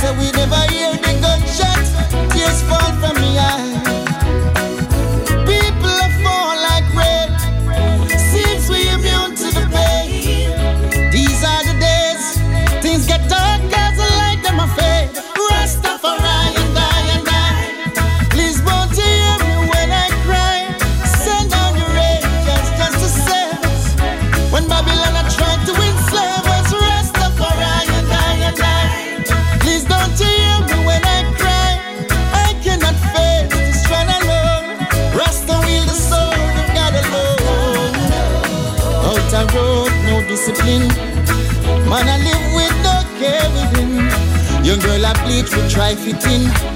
say we never street, we try fitting.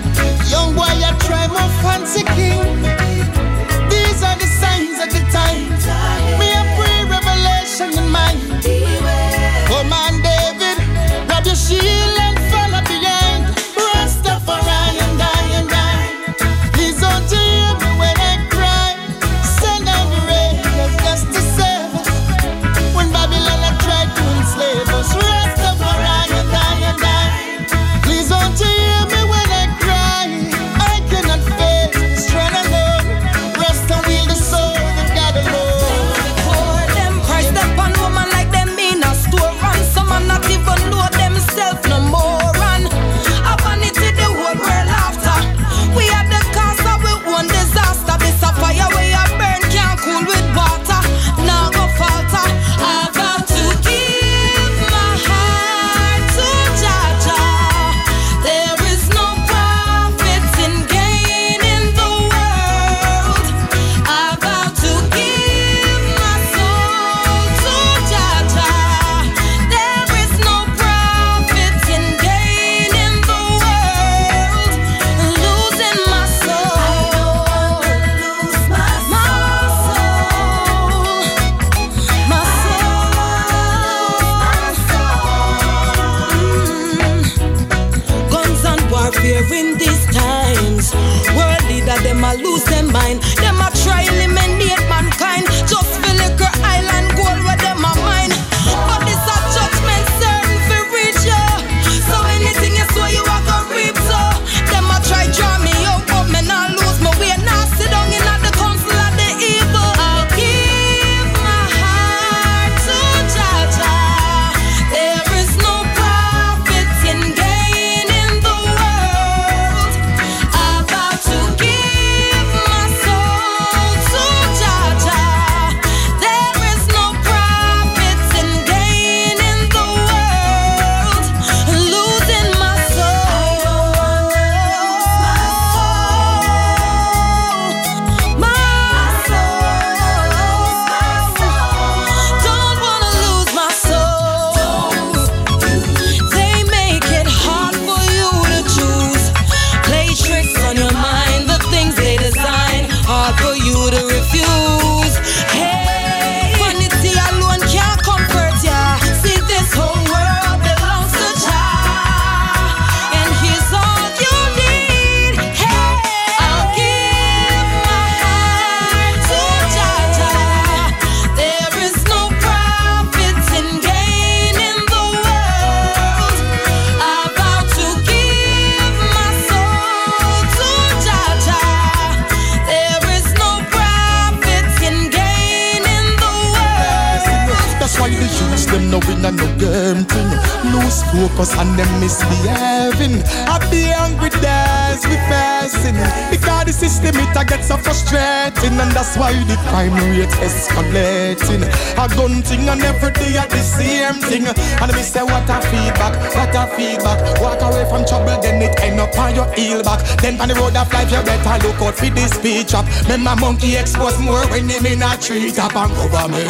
Then my monkey expose more when him in a tree top and government.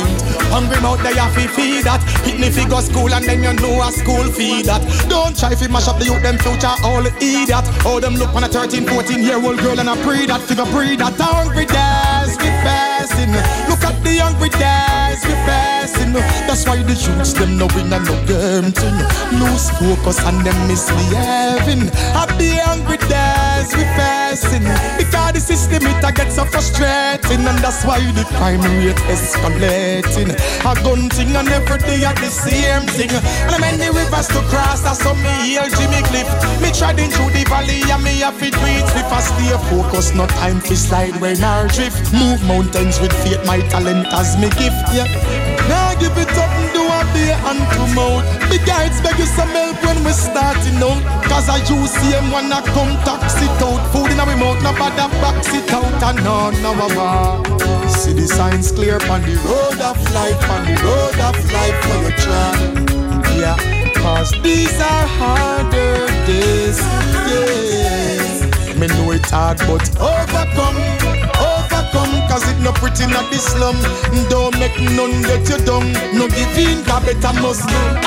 Hungry mouth they have to feed that. Hit me fi go school and then you know a school feed that. Don't try fi mash up the youth them future all idiot. All them look on a 13, 14 year old girl and a breed that figure breed that hungry days we passing. Look at the hungry days we passing. That's why the youths them no win and no game thing. Lose focus and them i Happy hungry days. 'Cause we facing. Because the system it a get so frustrating, and that's why the crime rate escalating. A gun thing and every day at the same thing. And many rivers to cross, that's saw me heal Jimmy Cliff. Me treading through the valley and me have fit do it fast I stay focused, no time for slide when I drift. Move mountains with faith, my talent as me gift. Yeah, now give it up and do a day and come out. The guides beg you some help when we starting out. Cause I use him wanna come tax it out. Food in our mouth, no bother box it out. And on our walk. See the signs clear on the road of life, on the road of life for your child. Yeah, cause these are harder days. Yeah. Me know it hard, but overcome come Cause it no pretty not the slum Don't make none get you down No giving, got better must know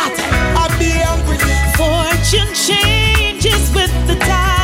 I be angry Fortune change changes with the tide.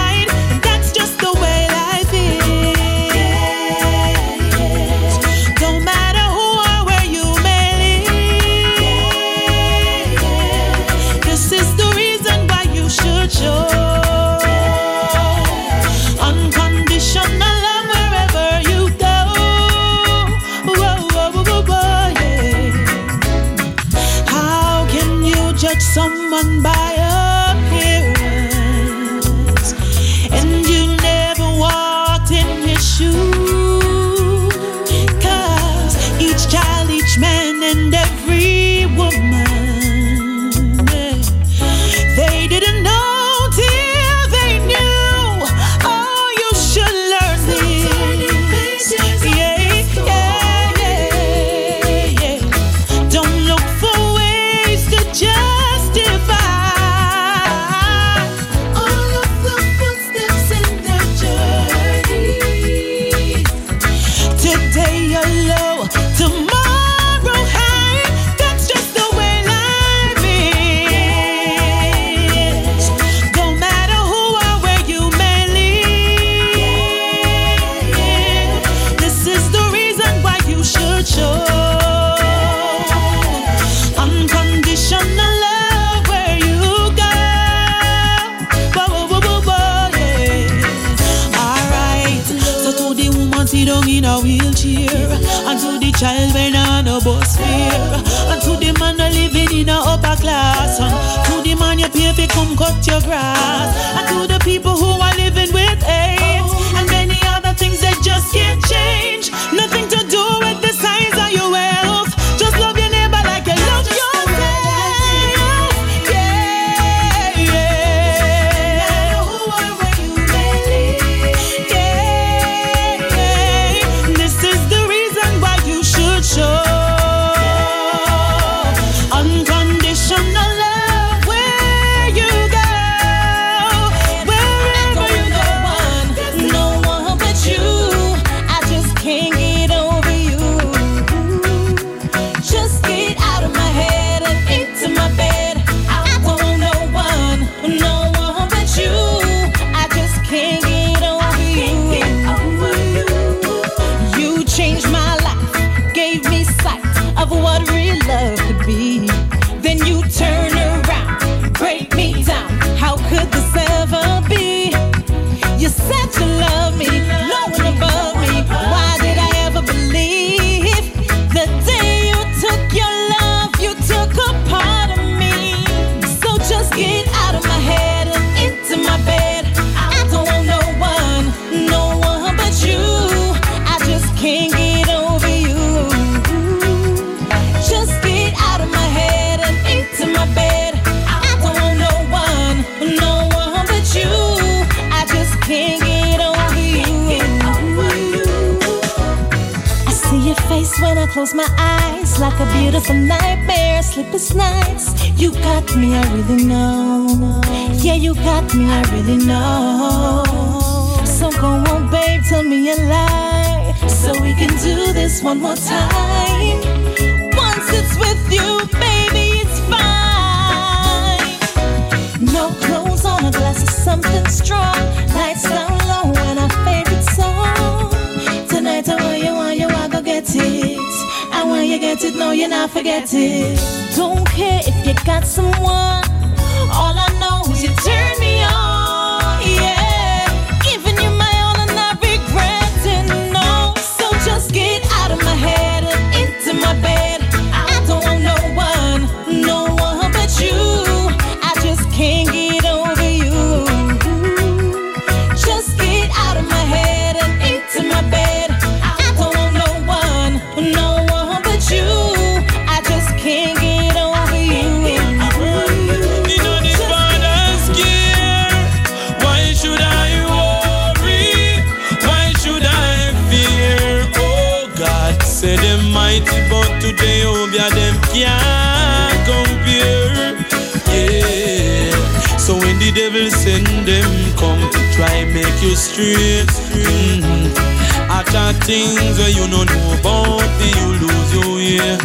straight. Mm-hmm. I chat things where you don't know about, me, you lose your way.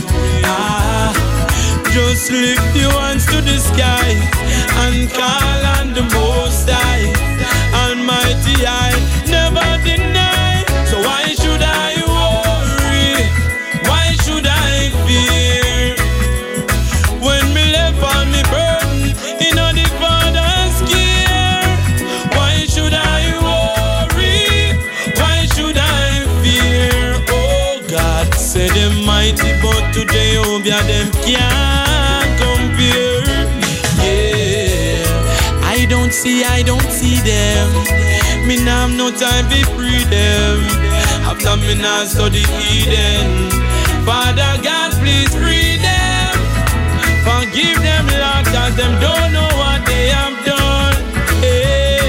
Ah, just lift your hands to the sky and call on the Most High, Almighty High. no time to free them. After me now study Eden. Father God, please free them. Forgive them, Lord, cause them don't know what they have done. Hey,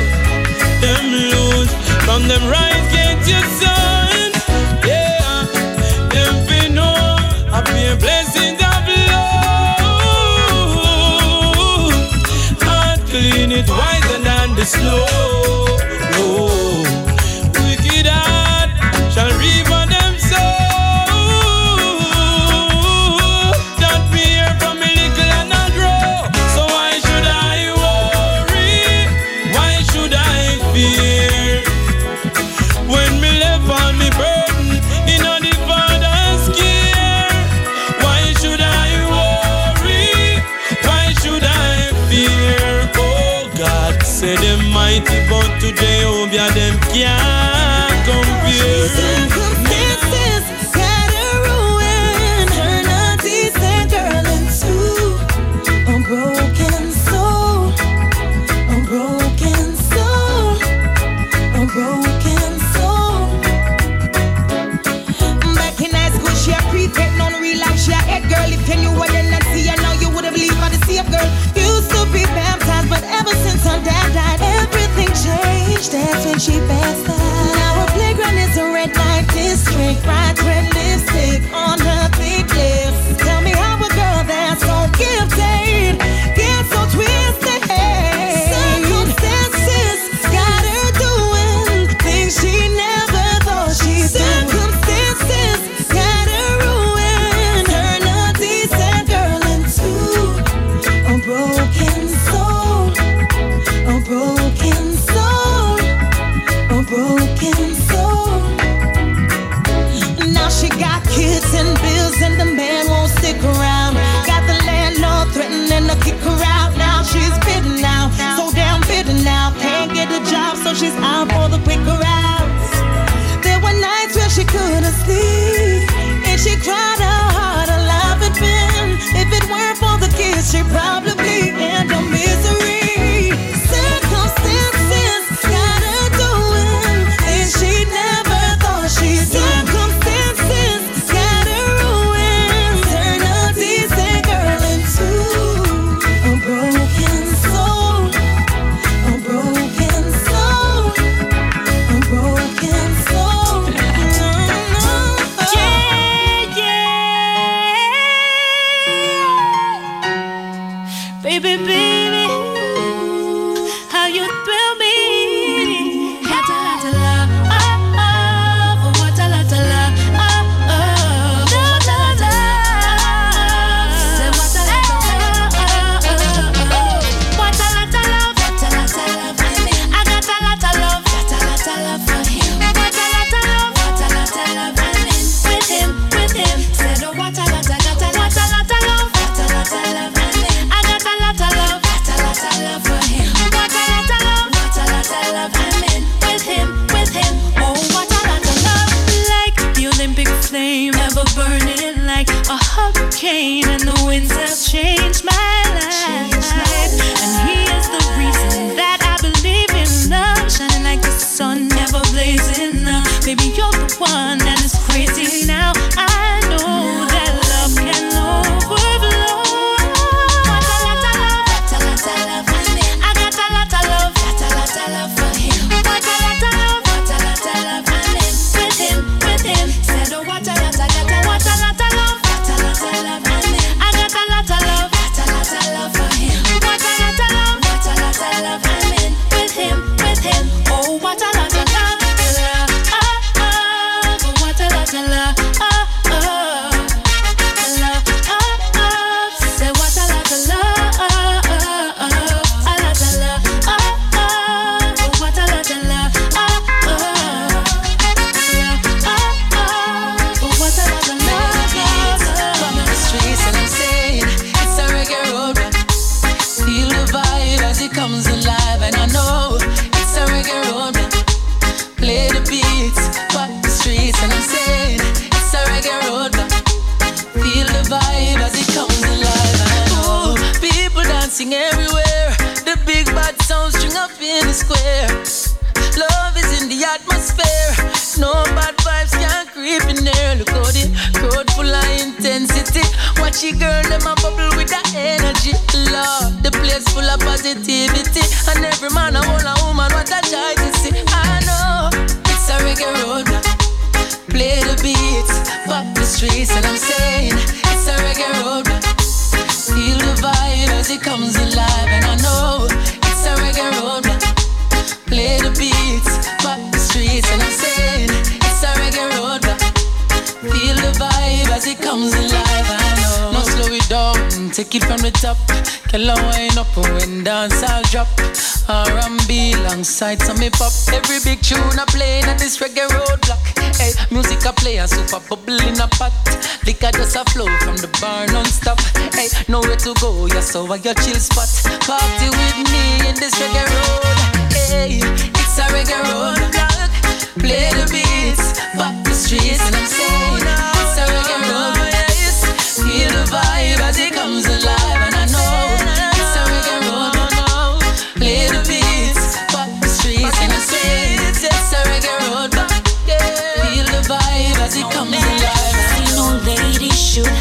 them lose from them right get your son. Yeah, them fi know Happy be a of love. Heart clean, it wiser than the slow. Oh.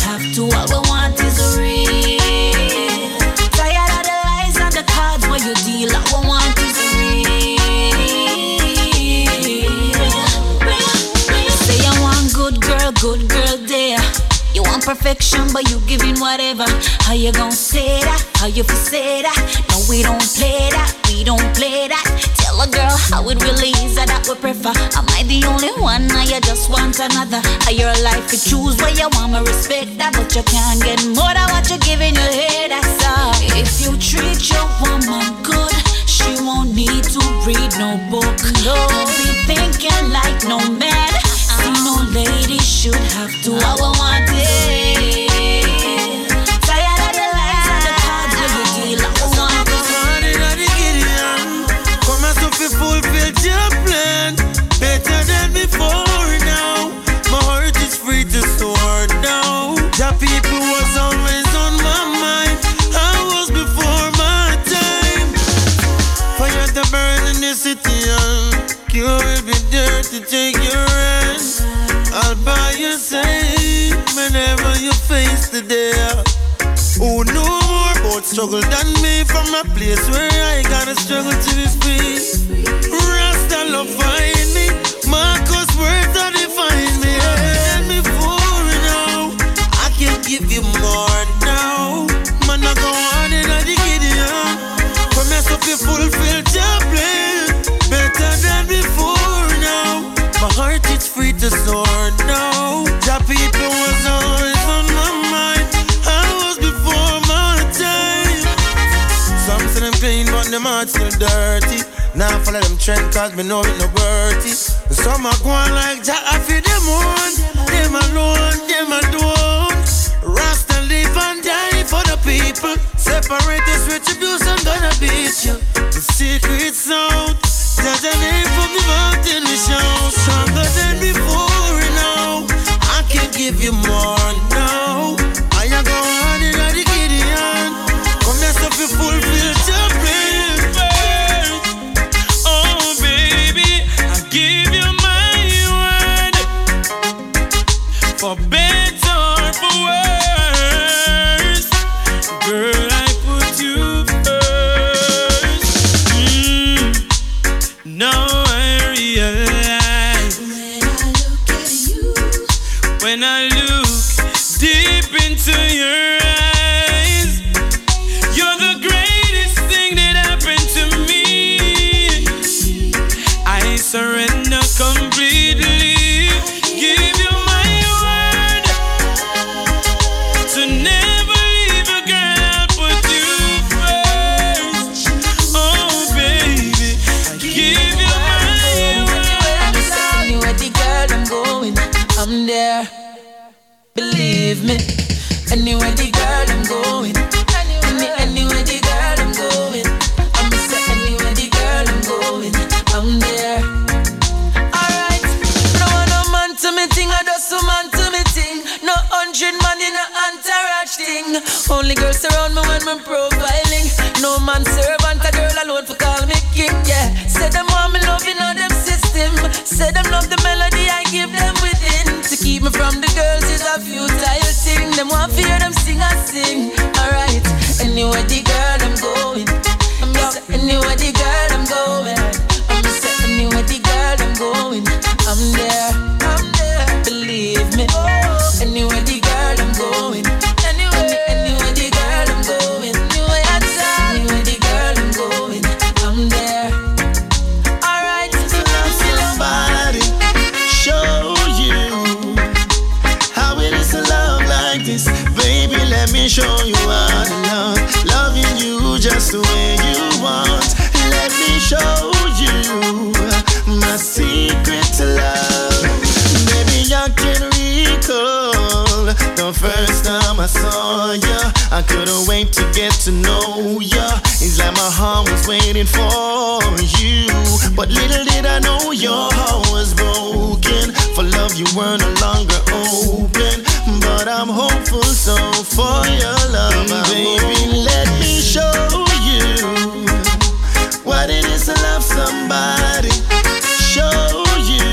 Have to. All we want is real. Tired of the lies and the cards where you deal. All we want is real. Say I want good girl, good girl there. You want perfection, but you giving whatever. How you gon' say that? How you for say that? No, we don't play that. We don't play that. Tell a girl how it really is that we prefer. Am I the only one? Now you just want another. Are your life to choose where you want me respect that, but you can't get more than what you're giving your head. That's all. If you treat your woman good, she won't need to read no book. No, be thinking like no man. See, no lady should have to. I will want to take your hand I'll buy you safe whenever you face the day oh, who know more about struggle than me from a place where I gotta struggle to be free. Rasta love find me, Marcus words that define me. And before now, I can give you more now. Man, I go on in a Gideon. Promise of you fulfill heart is free to soar people was always on my mind. I was before my time. Some say them clean, but them heart still dirty. Now follow them trend cause me know it no worthy. Some are going like Jack, I feel them one. Them alone, them alone. Rasta live and die for the people. Separate this retribution, gonna beat you. The secret sound. There's a name for mountain. Stronger than before now. I can give you more Only girls around me when me profiling. no man servant, a girl alone for call me king, yeah. Say them want me loving on them system. Say them love the melody I give them within. To keep me from the girls is a futile thing. Them want fear them sing, I sing. Alright, anywhere the girl I'm going. I'm say anywhere the girl I'm going. I'm say anywhere the girl I'm going. I'm there, I'm there. Believe me. Anywhere the girl I'm going. Me show you how to love. Loving you just the way you want. Let me show you my secret to love. Baby, I can recall the first time I saw ya. I couldn't wait to get to know ya. It's like my heart was waiting for you. But little did I know your heart was broken. For love, you were no longer open. But I'm hopeful, so for your love, baby, let me show you what it is to love somebody. Show you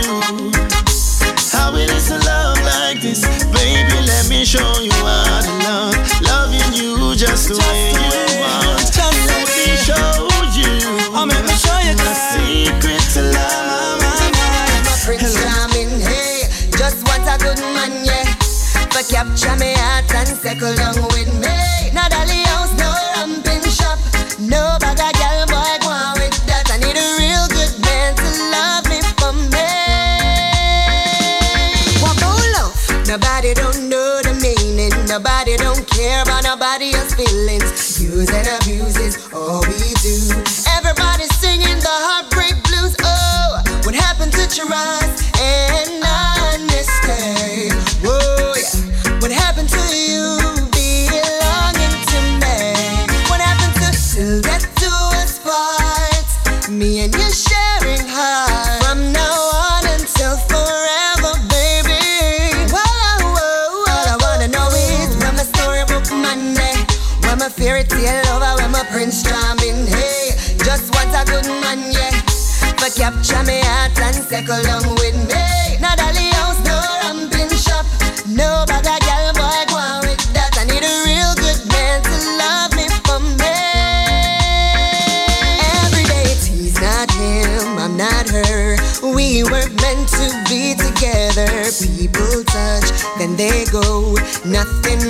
how it is to love like this. Baby, let me show you how to love. Loving you just the way Capture me heart and settle down with me. No dolly house, no ramping shop, no bag of girl boy go with that. I need a real good man to love me for me. What about love? Nobody don't know the meaning. Nobody don't care about nobody else's feelings. Use and abuse where my fairy tale over, my prince charming. Hey, just want a good man, yeah. But capture me heart and settle down with me. Now dolly house, no ramping shop, no bag of girl boy go on with that. I need a real good man to love me for me. Every day he's not him, I'm not her. We were meant to be together. People touch, then they go. Nothing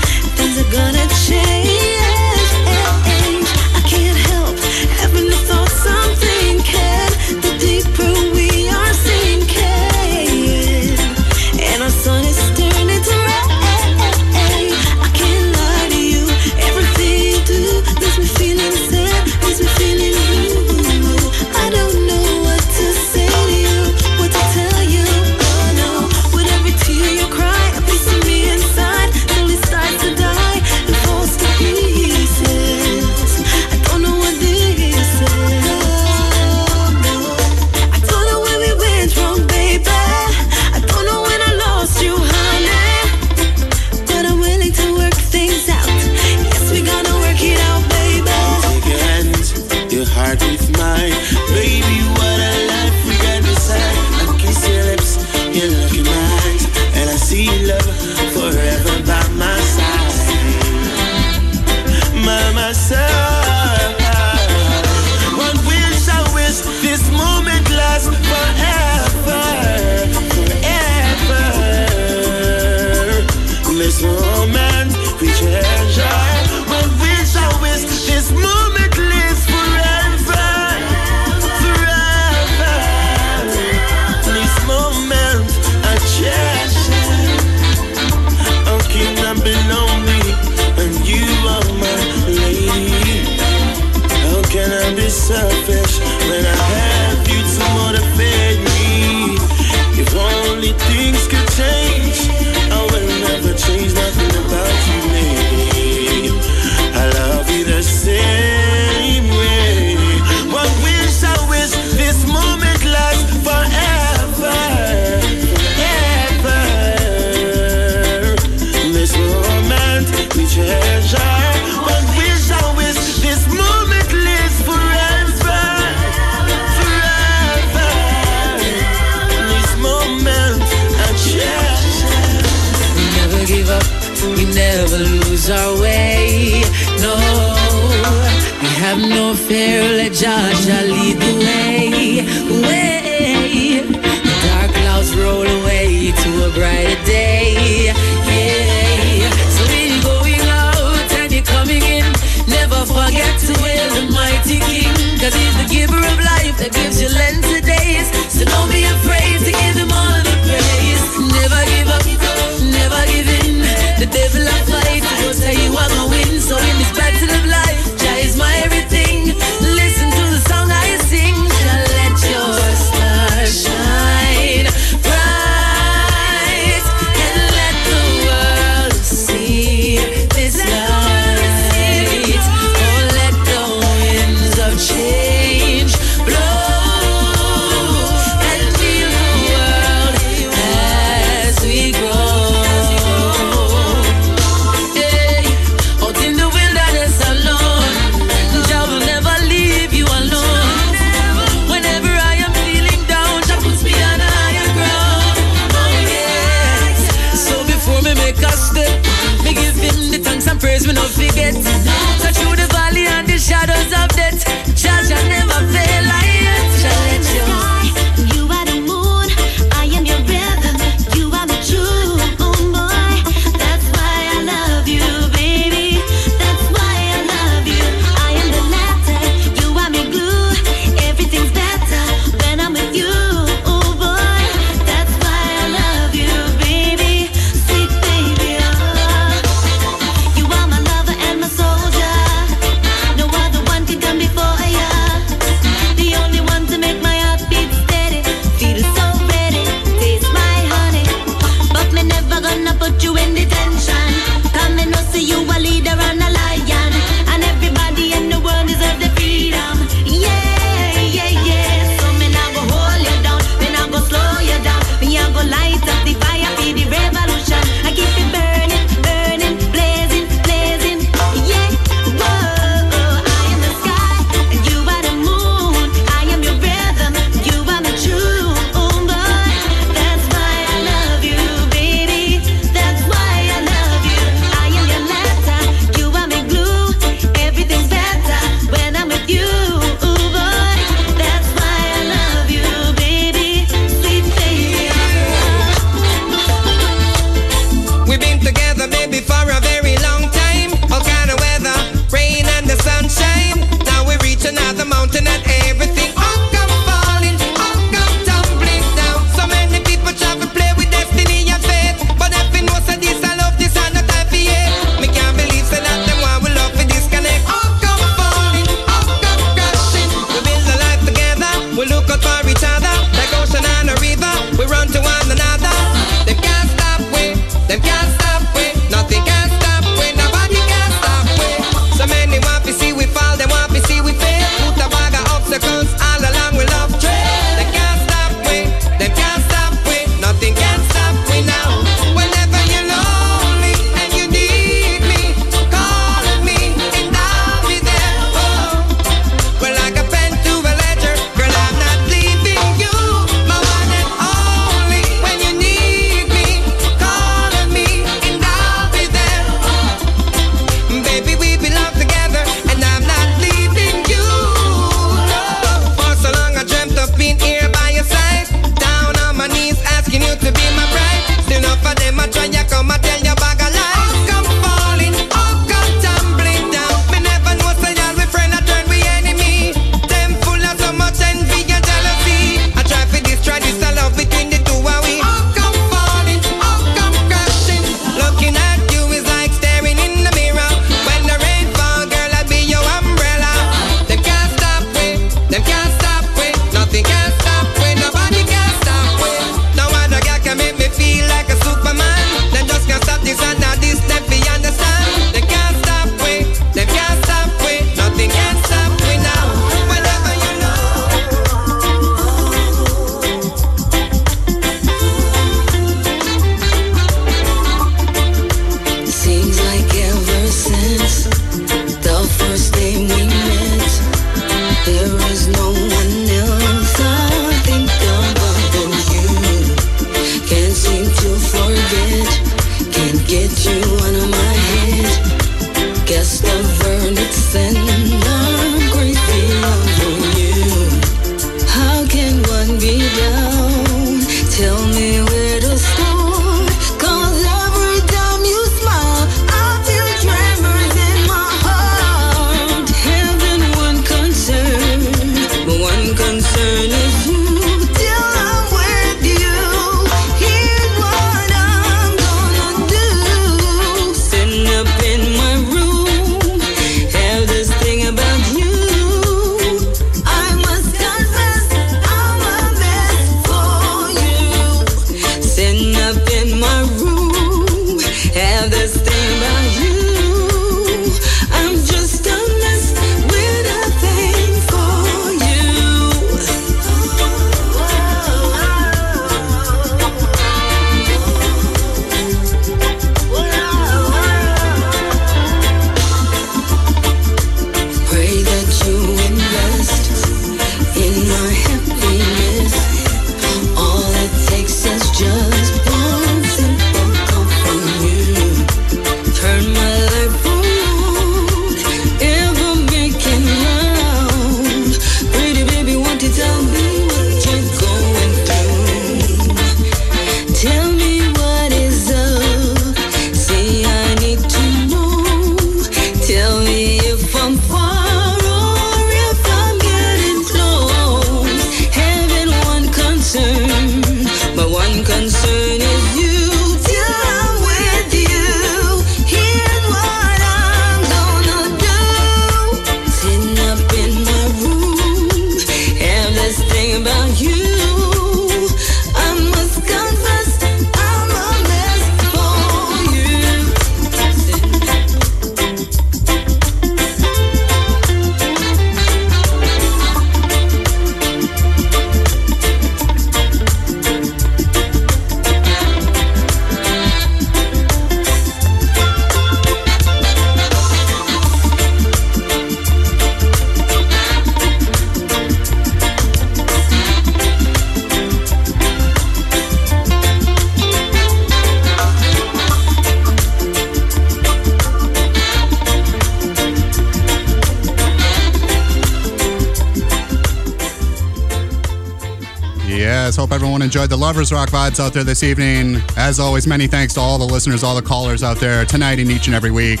enjoyed the Lovers Rock vibes out there this evening. As always, many thanks to all the listeners, all the callers out there tonight and each and every week.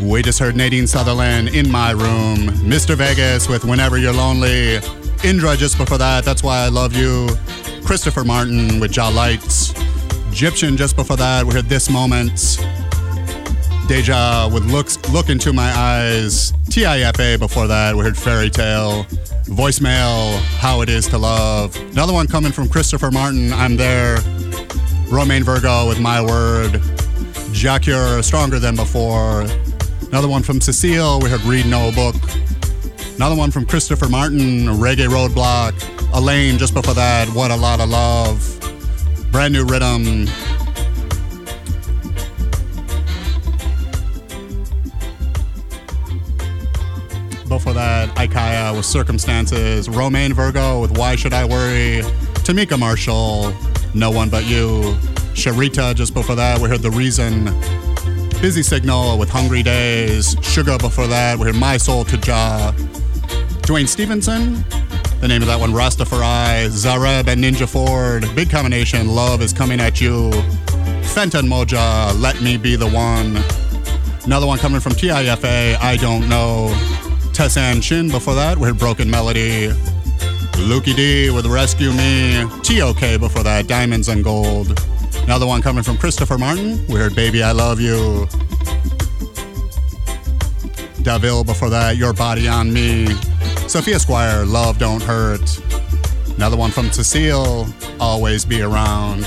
We just heard Nadine Sutherland in my room, Mr. Vegas with Whenever You're Lonely, Indra just before that, That's Why I Love You, Christopher Martin with Jah Lights, Egyptian just before that, we heard This Moment, Deja with Looks Look Into My Eyes, TIFA before that, we heard Fairy Tale, voicemail, How It Is to Love. Another one coming from Christopher Martin, I'm there. Romain Virgo with My Word. Jacques Stronger Than Before. Another one from Ce'cile, we heard Read No Book. Another one from Christopher Martin, Reggae Roadblock. Alaine, just before that, What a Lot of Love. Brand new rhythm, with Circumstances, Romain Virgo with Why Should I Worry, Tamika Marshall, No One But You, Sharita just before that, we heard The Reason, Busy Signal with Hungry Days, Sugar before that, we heard My Soul to Jah, Duane Stephenson, the name of that one, Rastafari, Zareb and Ninja Ford, big combination, Love is Coming at You, Fenton Moja, Let Me Be the One, another one coming from TIFA, I Don't Know, Tessanne Chin before that. We heard Broken Melody. Lukie D with Rescue Me. TOK before that. Diamonds and Gold. Another one coming from Christopher Martin. We heard Baby I Love You. Daville before that. Your Body on Me. Sophia Squire. Love Don't Hurt. Another one from Ce'cile. Always Be Around.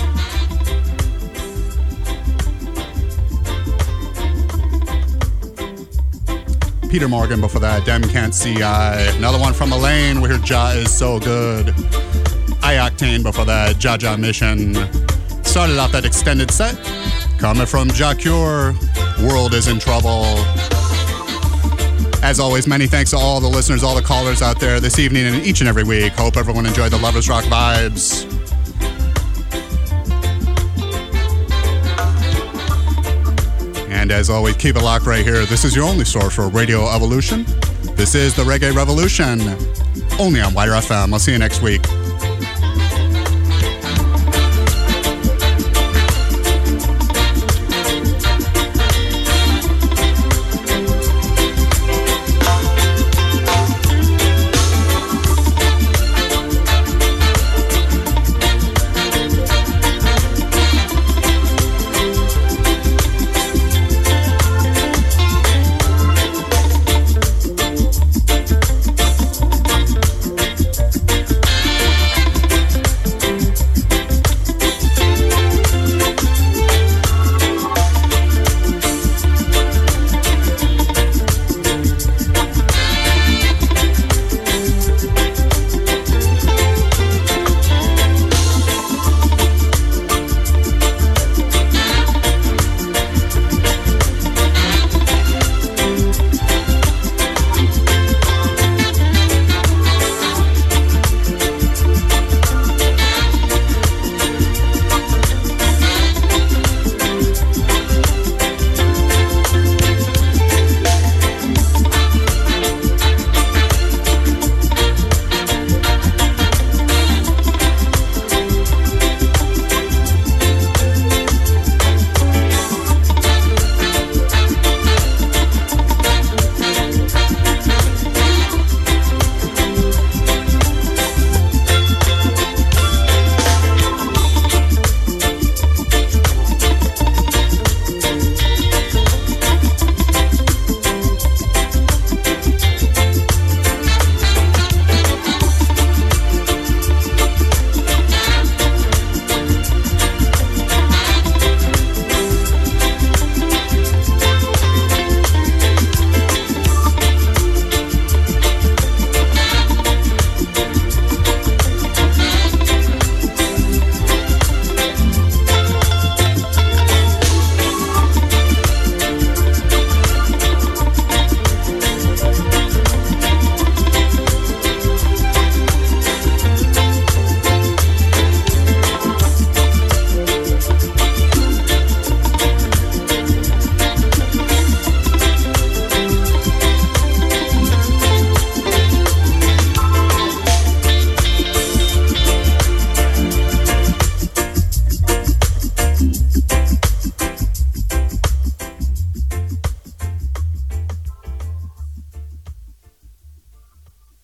Peter Morgan before that, Dem Can't See I. Another one from Alaine, we heard Jah is so good. I-Octane before that, Jah Jah Mission. Started off that extended set. Coming from Jah Cure, World is in Trouble. As always, many thanks to all the listeners, all the callers out there this evening and each and every week. Hope everyone enjoyed the Lovers Rock vibes. And as always, keep it locked right here. This is your only source for Radio Evolution. This is the Reggae Revolution, only on WIDR FM. I'll see you next week.